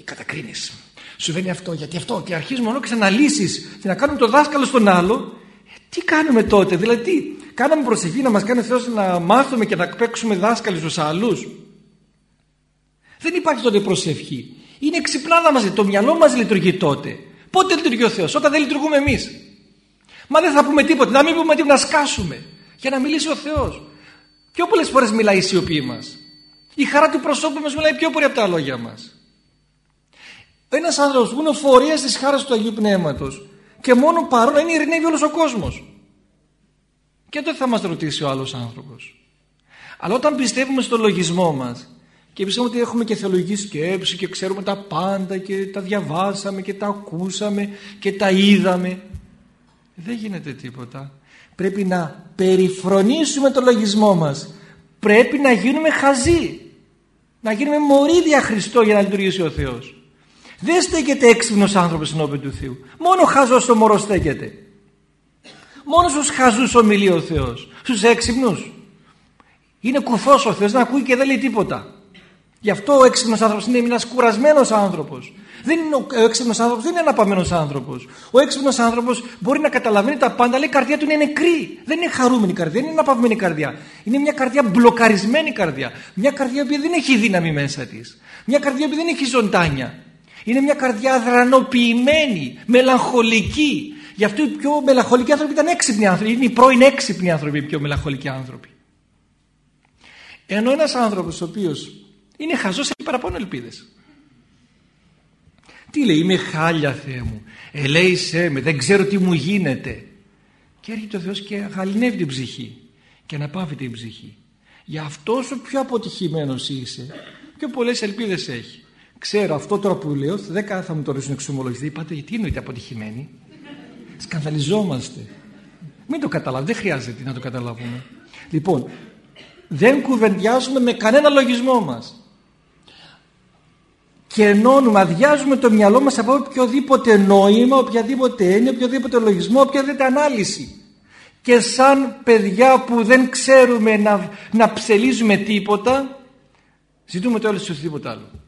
κατακρίνεις σου φαίνει αυτό γιατί αυτό και αρχίζουμε μόνο και αναλύσεις και να κάνουμε το δάσκαλο στον άλλο τι κάνουμε τότε, δηλαδή τι, κάναμε προσευχή να μας κάνει ο Θεός να μάθουμε και να παίξουμε δάσκαλοι στους άλλους. Δεν υπάρχει τότε προσευχή. Είναι ξυπνάδα μας, το μυαλό μας λειτουργεί τότε. Πότε λειτουργεί ο Θεός, όταν δεν λειτουργούμε εμείς. Μα δεν θα πούμε τίποτα, να μην πούμε τίποτα, να σκάσουμε για να μιλήσει ο Θεός. Πιο πολλές φορές μιλάει η σιωπή μας. Η χαρά του προσώπου μας μιλάει πιο πολύ από τα λόγια μας. Ένας άνθρωπος που είναι ο φορέας της χάρας του Αγίου Πνεύματος και μόνο παρόν είναι ειρηνεύει όλος ο κόσμος. Και τότε θα μας ρωτήσει ο άλλος άνθρωπος. Αλλά όταν πιστεύουμε στο λογισμό μας και πιστεύουμε ότι έχουμε και θεολογική σκέψη και ξέρουμε τα πάντα και τα διαβάσαμε και τα ακούσαμε και τα είδαμε δεν γίνεται τίποτα. Πρέπει να περιφρονήσουμε το λογισμό μας. Πρέπει να γίνουμε χαζοί. Να γίνουμε μορίδια Χριστό για να λειτουργήσει ο Θεός. Δεν στέκεται έξυπνος άνθρωπος ενώπιον του Θεού. Μόνο χαζός το μωρός στέκεται. Μόνος στου χαζούς ομιλεί ο Θεός. Στους έξυπνους. Είναι κουφός ο Θεός, να ακούει και δεν λέει τίποτα. Γι' αυτό ο έξυπνος άνθρωπος είναι ένας κουρασμένος άνθρωπος. Δεν είναι ο έξυπνος άνθρωπος, δεν είναι ένα παμένο άνθρωπος. Ο έξυπνος άνθρωπος μπορεί να καταλαβαίνει τα πάντα, αλλά η καρδιά του είναι νεκρή. Δεν είναι χαρούμενη καρδιά, δεν είναι αναπαυμένη καρδιά. Είναι μια καρδιά μπλοκαρισμένη καρδιά. Μια καρδιά που δεν έχει δύναμη μέσα της. Μια καρδιά που δεν έχει ζωντάνια. Είναι μια καρδιά αδρανοποιημένη, μελαγχολική. Γι' αυτό οι πιο μελαγχολικοί άνθρωποι ήταν έξυπνοι άνθρωποι. Είναι οι πρώην έξυπνοι άνθρωποι οι πιο μελαγχολικοί άνθρωποι. Ενώ ένας άνθρωπος ο οποίος είναι χαζός έχει παραπάνω ελπίδες. Τι λέει, είμαι χάλια Θεέ μου, ελέησέ με, δεν ξέρω τι μου γίνεται. Και έρχεται ο Θεός και γαλινεύει την ψυχή και αναπαύει την ψυχή. Γι' αυτός όσο πιο αποτυχημένος είσαι, πιο πολλές ελπίδες έχει. Ξέρω αυτό τώρα που λέω, δεν θα μου το ρωτήσουν εξομολογιστή. Είπατε, γιατί εννοείται αποτυχημένοι; Σκανδαλιζόμαστε. Μην το καταλάβουμε, δεν χρειάζεται να το καταλάβουμε. Λοιπόν, δεν κουβεντιάζουμε με κανένα λογισμό μας. και ενώνουμε, αδειάζουμε το μυαλό μας από οποιοδήποτε νόημα, οποιαδήποτε έννοια, οποιοδήποτε λογισμό, οποιαδήποτε ανάλυση. Και σαν παιδιά που δεν ξέρουμε να, να ψελίζουμε τίποτα, ζητούμε το άλλο σε οτιδήποτε άλλο.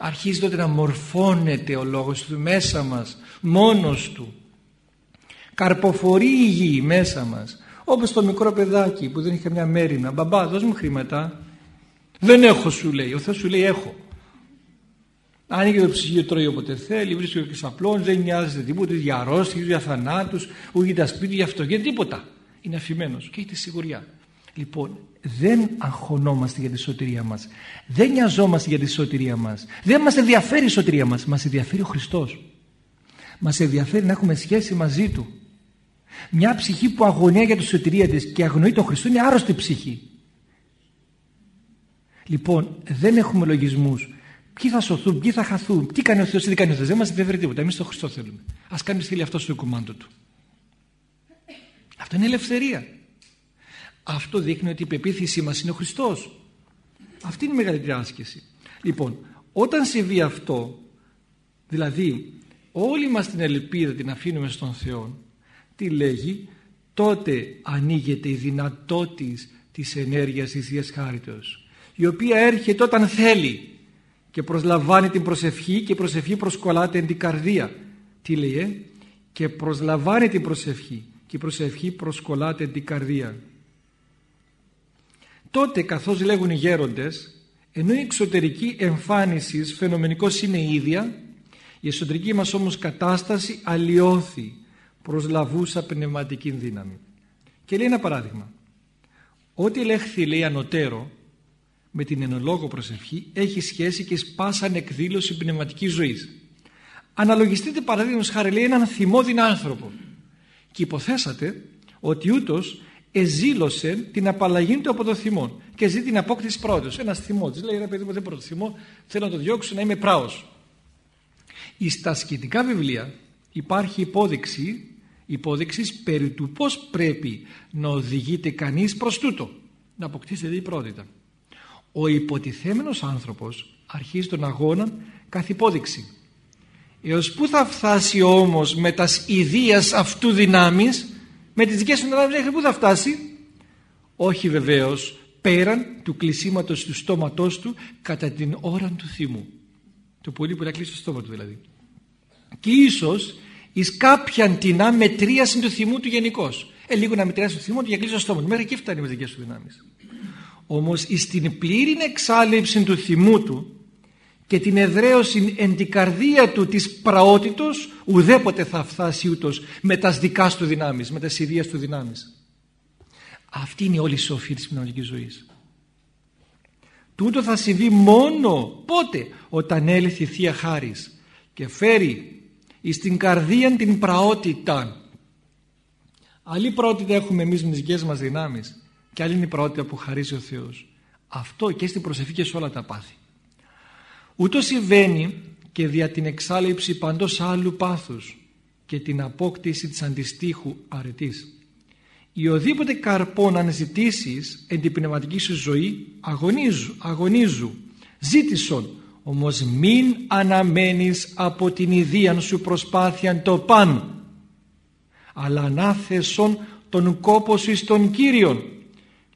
Αρχίζει τότε να μορφώνεται ο λόγος του μέσα μας, μόνος του. Καρποφορεί η γη μέσα μας. Όπως το μικρό παιδάκι που δεν είχε μια μέρημνα. Μπαμπά δώσ' μου χρήματα. Δεν έχω σου λέει. Ο Θεός σου λέει έχω. Άνοιγε το ψυγείο, τρώει όποτε θέλει, βρίσκει και σαπλών, δεν νοιάζεται τίποτα για αρρώστιες, για θανάτους, ούτε για τα σπίτια, για αυτό, για τίποτα. Είναι αφημένος και έχει τη σιγουριά. Λοιπόν, δεν αγχωνόμαστε για τη σωτηρία μας. Δεν νοιαζόμαστε για τη σωτηρία μας. Δεν μας ενδιαφέρει η σωτηρία μας. Μας ενδιαφέρει ο Χριστός. Μας ενδιαφέρει να έχουμε σχέση μαζί Του. Μια ψυχή που αγωνία για τη σωτηρία της και αγνοεί τον Χριστό είναι άρρωστη ψυχή. Λοιπόν, δεν έχουμε λογισμούς. Ποιοι θα σωθούν, ποιοι θα χαθούν, τι κάνει ο Θεός, τι κάνει ο Θεός. Δεν μας ενδιαφέρει τίποτα. Εμείς τον Χριστό θέλουμε. Ας κάνεις στείλει αυτό στο κουμάντο Του. Αυτό είναι ελευθερία. Αυτό δείχνει ότι η πεποίθησή μας είναι ο Χριστός. Αυτή είναι η μεγαλύτερη άσκηση. Λοιπόν, όταν συμβεί αυτό, δηλαδή όλη μας την ελπίδα την αφήνουμε στον Θεό, τι λέγει, τότε ανοίγεται η δυνατότητα της ενέργειας της Θείας Χάριτος, η οποία έρχεται όταν θέλει και προσλαμβάνει την προσευχή και η προσευχή προσκολάται εν την καρδία. Τι λέει, ε; και προσλαμβάνει την προσευχή και η προσευχή προσκολάται εν την καρδία. Τότε καθώς λέγουν οι γέροντες ενώ η εξωτερική εμφάνιση φαινομενικός είναι η ίδια η εσωτερική μας όμως κατάσταση αλλοιώθη προς λαβούσα πνευματική δύναμη. Και λέει ένα παράδειγμα. Ό,τι ελέγχθη λέει ανωτέρω με την ενολόγο προσευχή έχει σχέση και σπάσαν εκδήλωση πνευματικής ζωής. Αναλογιστείτε παραδείγματος χάρη λέει έναν θυμόδιν άνθρωπο και υποθέσατε ότι ούτως εζήλωσε την απαλλαγή του από το θυμό και ζει την απόκτηση πρώτος. Ένας θυμός. Της λέει: Ρε παιδί μου, δεν πρώτο θυμό, θέλω να το διώξω να είμαι πράος. Στα σκητικά βιβλία υπάρχει υπόδειξη, υπόδειξης περί του πώς πρέπει να οδηγείται κανείς προς τούτο. Να αποκτήσει δηλαδή πρότητα. Ο υποτιθέμενος άνθρωπος αρχίζει τον αγώνα καθ' υπόδειξη. Έως πού θα φτάσει όμως με τας ιδίας αυτού δυνάμεις με τις δικές του δυνάμεις μέχρι πού θα φτάσει; Όχι βεβαίως πέραν του κλεισίματος του στόματός του κατά την ώρα του θυμού το πολύ που να κλείσει το στόμα του δηλαδή και ίσως εις κάποιαν τεινά μετρίαση του θυμού του γενικώς. Ε, λίγο να μετριάσει το θυμό του για κλείσει το στόμα του. Μέχρι εκεί φτάνει με δικές του δυνάμεις. Όμως εις την πλήρη εξάλληψη του θυμού του και την εδραίωση εν την καρδία του της πραότητος ουδέποτε θα φτάσει ούτως με τα δικά του δυνάμεις, με τα ιδίες του δυνάμεις. Αυτή είναι όλη η σοφή της πνευματικής ζωής. Τούτο θα συμβεί μόνο πότε όταν έλθει η Θεία Χάρις και φέρει εις την καρδία την πραότητα. Άλλη πραότητα έχουμε εμείς με τις δικές μας δυνάμεις και άλλη είναι η πραότητα που χαρίζει ο Θεός. Αυτό και στην προσευχή και σε όλα τα πάθη. Ούτως συμβαίνει και δια την εξάλληψη παντός άλλου πάθους και την απόκτηση της αντιστοίχου αρετής. Οι οδήποτε καρπών αναζητήσεις εν την πνευματική σου ζωή αγωνίζου, αγωνίζου, ζήτησον, όμως μην αναμένεις από την ιδία σου προσπάθεια το παν, αλλά ανάθεσον τον κόπο σου εις τον Κύριον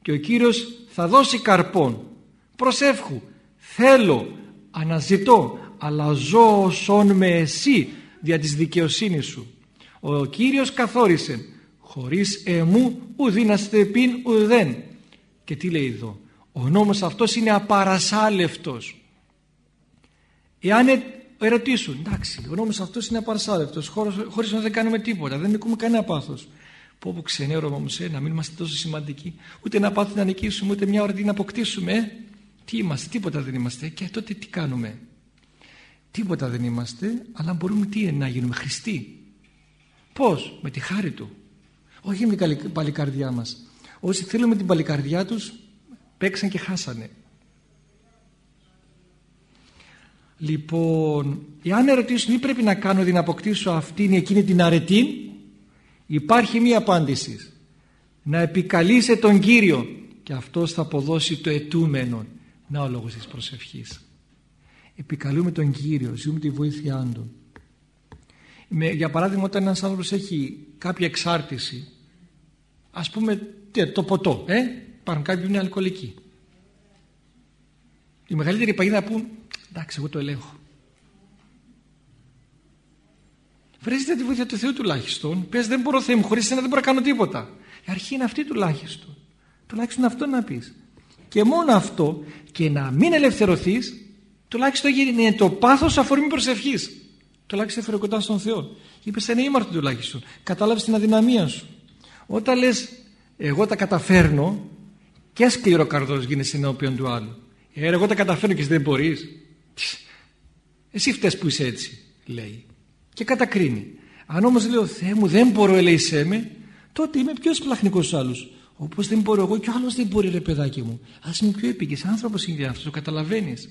και ο Κύριος θα δώσει καρπών. Προσεύχου, θέλω, αναζητώ αλλά ζω όσον με εσύ δια της δικαιοσύνης σου. Ο Κύριος καθόρισε χωρίς εμού ουδίναστε πίν ουδέν και τι λέει εδώ ο νόμος αυτός είναι απαρασάλευτος εάν ε, ερωτήσουν εντάξει ο νόμος αυτός είναι απαρασάλευτος χωρίς να δεν κάνουμε τίποτα δεν έχουμε κανένα πάθος πω πω ξενέρωμα μου σε να μην είμαστε τόσο σημαντικοί ούτε να πάθει να νικήσουμε ούτε μια ώρα την αποκτήσουμε ε. Τι είμαστε, τίποτα δεν είμαστε και τότε τι κάνουμε; Τίποτα δεν είμαστε, αλλά μπορούμε τι να γίνουμε Χριστοί. Πώς, με τη χάρη Του. Όχι με την παλικαρδιά μας. Όσοι θέλουν με την παλικαρδιά τους, παίξαν και χάσανε. Λοιπόν, εάν ερωτήσουν τι πρέπει να κάνω για να αποκτήσω αυτήν ή εκείνη την αρετή, υπάρχει μία απάντηση. Να επικαλείσαι τον Κύριο και αυτός θα αποδώσει το ετούμενο να ο λόγος της προσευχής. επικαλούμε τον Κύριο, ζούμε τη βοήθειά Του. Με, για παράδειγμα όταν ένας άνθρωπος έχει κάποια εξάρτηση ας πούμε το ποτό ε; υπάρχουν κάποιοι που είναι αλκοολικοί η μεγαλύτερη παγίδα να πούν εντάξει εγώ το ελέγχω Βρέστε τη βοήθεια του Θεού τουλάχιστον. Πες δεν μπορώ Θεέ μου, χωρίς εσένα δεν μπορώ να κάνω τίποτα. Η αρχή είναι αυτή τουλάχιστον. Τουλάχιστον αυτό να πεις. Και μόνο αυτό και να μην ελευθερωθείς, τουλάχιστον είναι το πάθος αφορμή προσευχής. Τουλάχιστον έφερε κοντά στον Θεό. Είπες ένα ήμαρτο τουλάχιστον. Κατάλαβες την αδυναμία σου. Όταν λες εγώ τα καταφέρνω και σκληρό καρδός γίνεσαι ενώπιον του άλλου. Ε, εγώ τα καταφέρνω και εσύ δεν μπορείς. Εσύ φταίς που είσαι έτσι, λέει και κατακρίνει. Αν όμως λέω Θεέ μου δεν μπορώ ελέησέ με τότε είμαι πιο σπλαχνικός στους άλλους. Όπως δεν μπορώ εγώ και ο άλλος δεν μπορεί ρε παιδάκι μου. Ας είμαι πιο επίκης άνθρωπος είναι αυτός, το καταλαβαίνεις.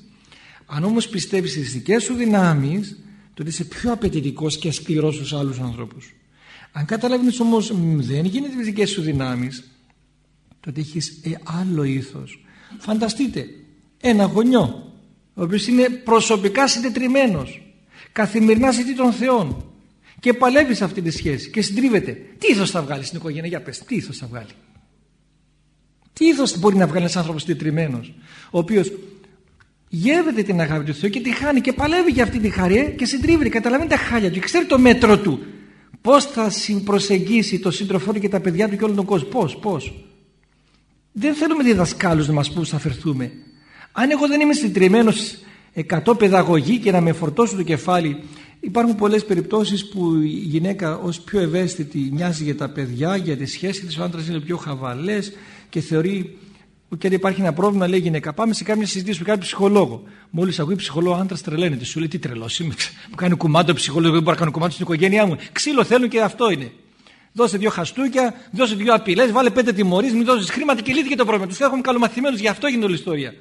Αν όμως πιστεύεις στις δικές σου δυνάμεις τότε είσαι πιο απαιτητικός και σκληρός στους άλλους ανθρώπους. Αν καταλαβαίνεις όμως δεν γίνεται τις δικές σου δυνάμεις τότε έχεις ε, άλλο ήθος. Φανταστείτε ένα γονιό ο οποίος είναι προσωπικά συντετριμένος καθημερινά ζητεί τον Θεό και παλεύει σε αυτή τη σχέση και συντρίβεται. Τι ήθος θα βγάλει στην οικογένεια, για πες, τι ήθος θα βγάλει. Τι ήθος μπορεί να βγάλει ένας άνθρωπος τετριμένος, ο οποίος γεύεται την αγάπη του Θεού και τη χάνει και παλεύει για αυτή τη χαρία και συντρίβεται, καταλαβαίνει τα χάλια του και ξέρει το μέτρο του. Πώς θα προσεγγίσει το σύντροφό του και τα παιδιά του και όλον τον κόσμο. Πώς, πώς. Δεν θέλουμε διδασκάλους να μας πούν θα φερθούμε. Αν εγώ δεν είμαι συντριμμένος εκατό παιδαγωγή και να με φορτώσουν το κεφάλι υπάρχουν πολλές περιπτώσεις που η γυναίκα ως πιο ευαίσθητη νοιάζει για τα παιδιά για τη σχέση της ο άντρας είναι πιο χαβαλές και θεωρεί και αν υπάρχει ένα πρόβλημα λέει η γυναίκα πάμε σε κάποια συζήτηση με κάποιο ψυχολόγο μόλις ακούει ψυχολόγο άντρας τρελαίνεται σου λέει τι τρελός είμαι μου κάνει κουμάντο ψυχολόγος δεν μπορώ να κάνω κουμάντο στην οικογένειά μου ξύλο θέλουν και αυτό είναι Δώσε δύο χαστούκια, δώσε δύο απειλές, βάλε πέντε τιμωρίες, μην δώσεις χρήματα και λύθηκε το πρόβλημα. Τους έχουμε καλομαθημένους, γι' αυτό έγινε όλη η ιστορία.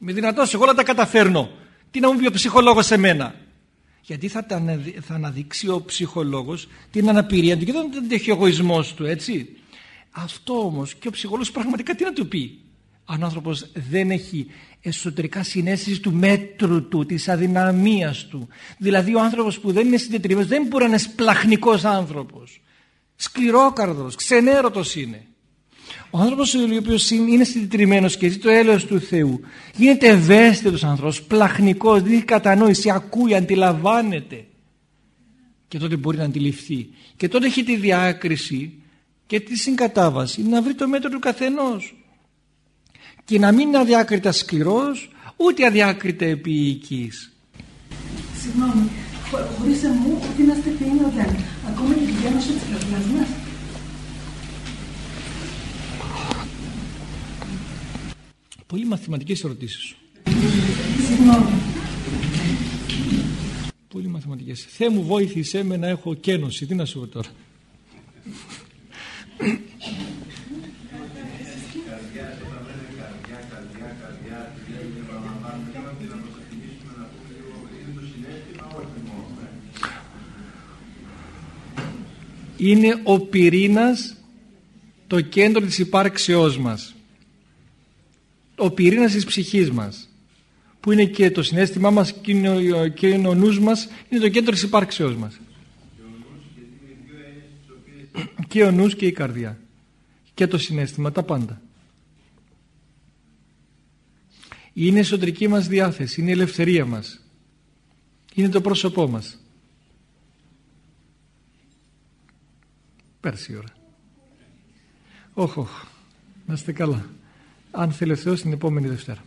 Είμαι δυνατός, εγώ όλα τα καταφέρνω. Τι να μου πει ο ψυχολόγος σε μένα; Γιατί θα, θα αναδείξει ο ψυχολόγος την αναπηρία του και δεν τον έχει ο εγωισμός του, έτσι. Αυτό όμως και ο ψυχολόγος πραγματικά τι να του πει; Αν ο άνθρωπος δεν έχει εσωτερικά συνέστηση του μέτρου του, της αδυναμίας του. Δηλαδή ο άνθρωπος που δεν είναι συντετριμένος δεν μπορεί να είναι σπλαχνικός άνθρωπος. Σκληρόκαρδος, ξενέρωτος είναι. Ο άνθρωπος ο οποίος είναι συντηρημένος και ζει το έλεος του Θεού γίνεται ευαίσθητος άνθρωπος, πλαχνικός, δεν έχει κατανόηση, ακούει, αντιλαμβάνεται και τότε μπορεί να αντιληφθεί και τότε έχει τη διάκριση και τη συγκατάβαση να βρει το μέτρο του καθενός και να μην είναι αδιάκριτα σκληρός ούτε αδιάκριτα επίοικης. Συγγνώμη, χωρίς εμού ότι είμαστε ποιοί δεν. Ακόμα και τη διάμεση της καρδιάς μας. Πολύ μαθηματικές ερωτήσεις σου. Πολύ μαθηματικές. Θεέ μου βοήθησέ με να έχω κένωση. Τι να σου πω τώρα. Είναι ο πυρήνας το κέντρο της υπάρξεώς μας. Ο πυρήνας της ψυχής μας που είναι και το συνέστημά μας και είναι ο, και είναι ο νους μας είναι το κέντρο της υπάρξεώς μας και ο νους και η καρδιά. Και το συνέστημα τα πάντα. Είναι η εσωτερική μας διάθεση είναι η ελευθερία μας. Είναι το πρόσωπό μας. Πέρσι η ώρα. Όχ, όχ, να είστε καλά. Αν θέλει ο Θεός την επόμενη Δευτέρα.